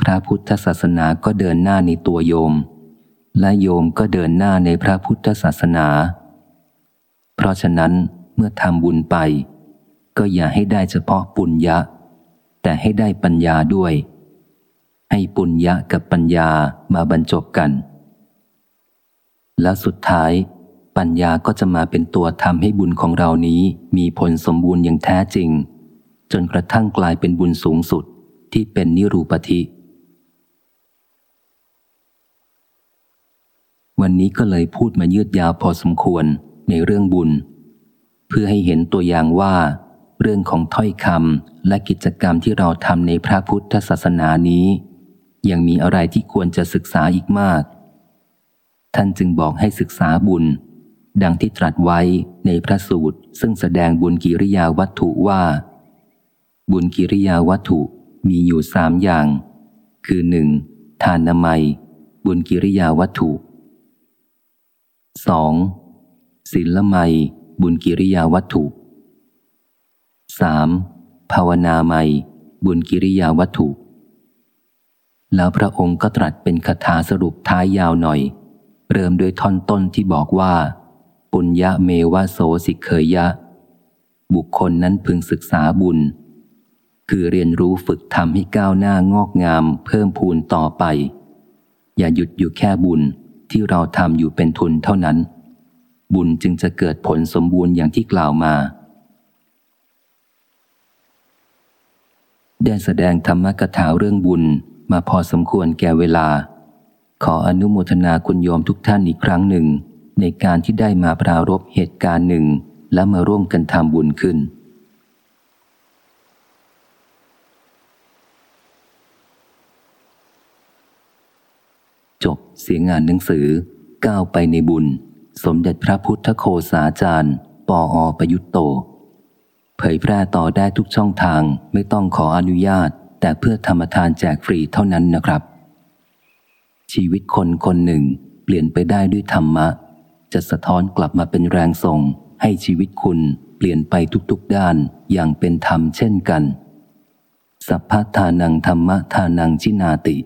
พระพุทธศาสนาก็เดินหน้าในตัวโยม และโยมก็เดินหน้าในพระพุทธศาสนา เพราะฉะนั้นเมื่อทำบุญไป ก็อย่าให้ได้เฉพาะปุญญะ แต่ให้ได้ปัญญาด้วย ให้ปุญญะกับปัญญามาบรรจบกัน แล้วสุดท้าย ปัญญาก็จะมาเป็นตัวทำให้บุญของเรานี้มีผลสมบูรณ์อย่างแท้จริง จนกระทั่งกลายเป็นบุญสูงสุดที่เป็นนิรูปธิ วันนี้ก็เลยพูดมายืดยาวพอสมควรในเรื่องบุญ เพื่อให้เห็นตัวอย่างว่า เรื่องของถ้อยคำและกิจกรรมที่เราทำในพระพุทธศาสนานี้ ยังมีอะไรที่ควรจะศึกษาอีกมาก ท่านจึงบอกให้ศึกษาบุญ ดังที่ตรัสไว้ในพระสูตร ซึ่งแสดงบุญกิริยาวัตถุว่า บุญกิริยาวัตถุมีอยู่สามอย่าง คือหนึ่งทานนามัย บุญกิริยาวัตถุสองศีลไมยบุญกิริยาวัตถุสามภาวนาไมยบุญกิริยาวัตถุ แล้วพระองค์ก็ตรัสเป็นคาถาสรุปท้ายยาวหน่อย เริ่มด้วยท่อนต้นที่บอกว่า ปุญญาเมวะโสสิกเคยยะ บุคคลนั้นพึงศึกษาบุญ คือเรียนรู้ฝึกทำให้ก้าวหน้างอกงามเพิ่มพูนต่อไป อย่าหยุดอยู่แค่บุญที่เราทำอยู่เป็นทุนเท่านั้น บุญจึงจะเกิดผลสมบูรณ์อย่างที่กล่าวมา ได้แสดงธรรมกถาเรื่องบุญมาพอสมควรแก่เวลา ขออนุโมทนาคุณโยมทุกท่านอีกครั้งหนึ่ง ในการที่ได้มาปรารบเหตุการณ์หนึ่ง และมาร่วมกันทำบุญขึ้น จบเสียงงานหนังสือก้าวไปในบุญ สมเด็จพระพุทธโคสาจารย์ ปออประยุตโต เผยแพร่ต่อได้ทุกช่องทางไม่ต้องขออนุญาต แต่เพื่อธรรมทานแจกฟรีเท่านั้นนะครับ ชีวิตคนคนหนึ่งเปลี่ยนไปได้ด้วยธรรมะ จะสะท้อนกลับมาเป็นแรงส่ง ให้ชีวิตคุณเปลี่ยนไปทุกๆด้านอย่างเป็นธรรมเช่นกัน สัพพทานังธรรมะทานังชินาติ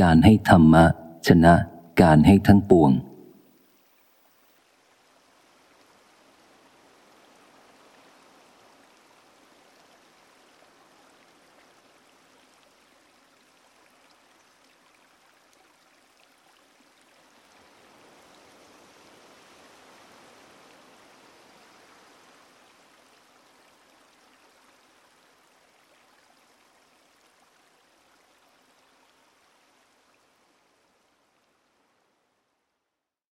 การให้ธรรมะ ชนะ การให้ทั้งปวง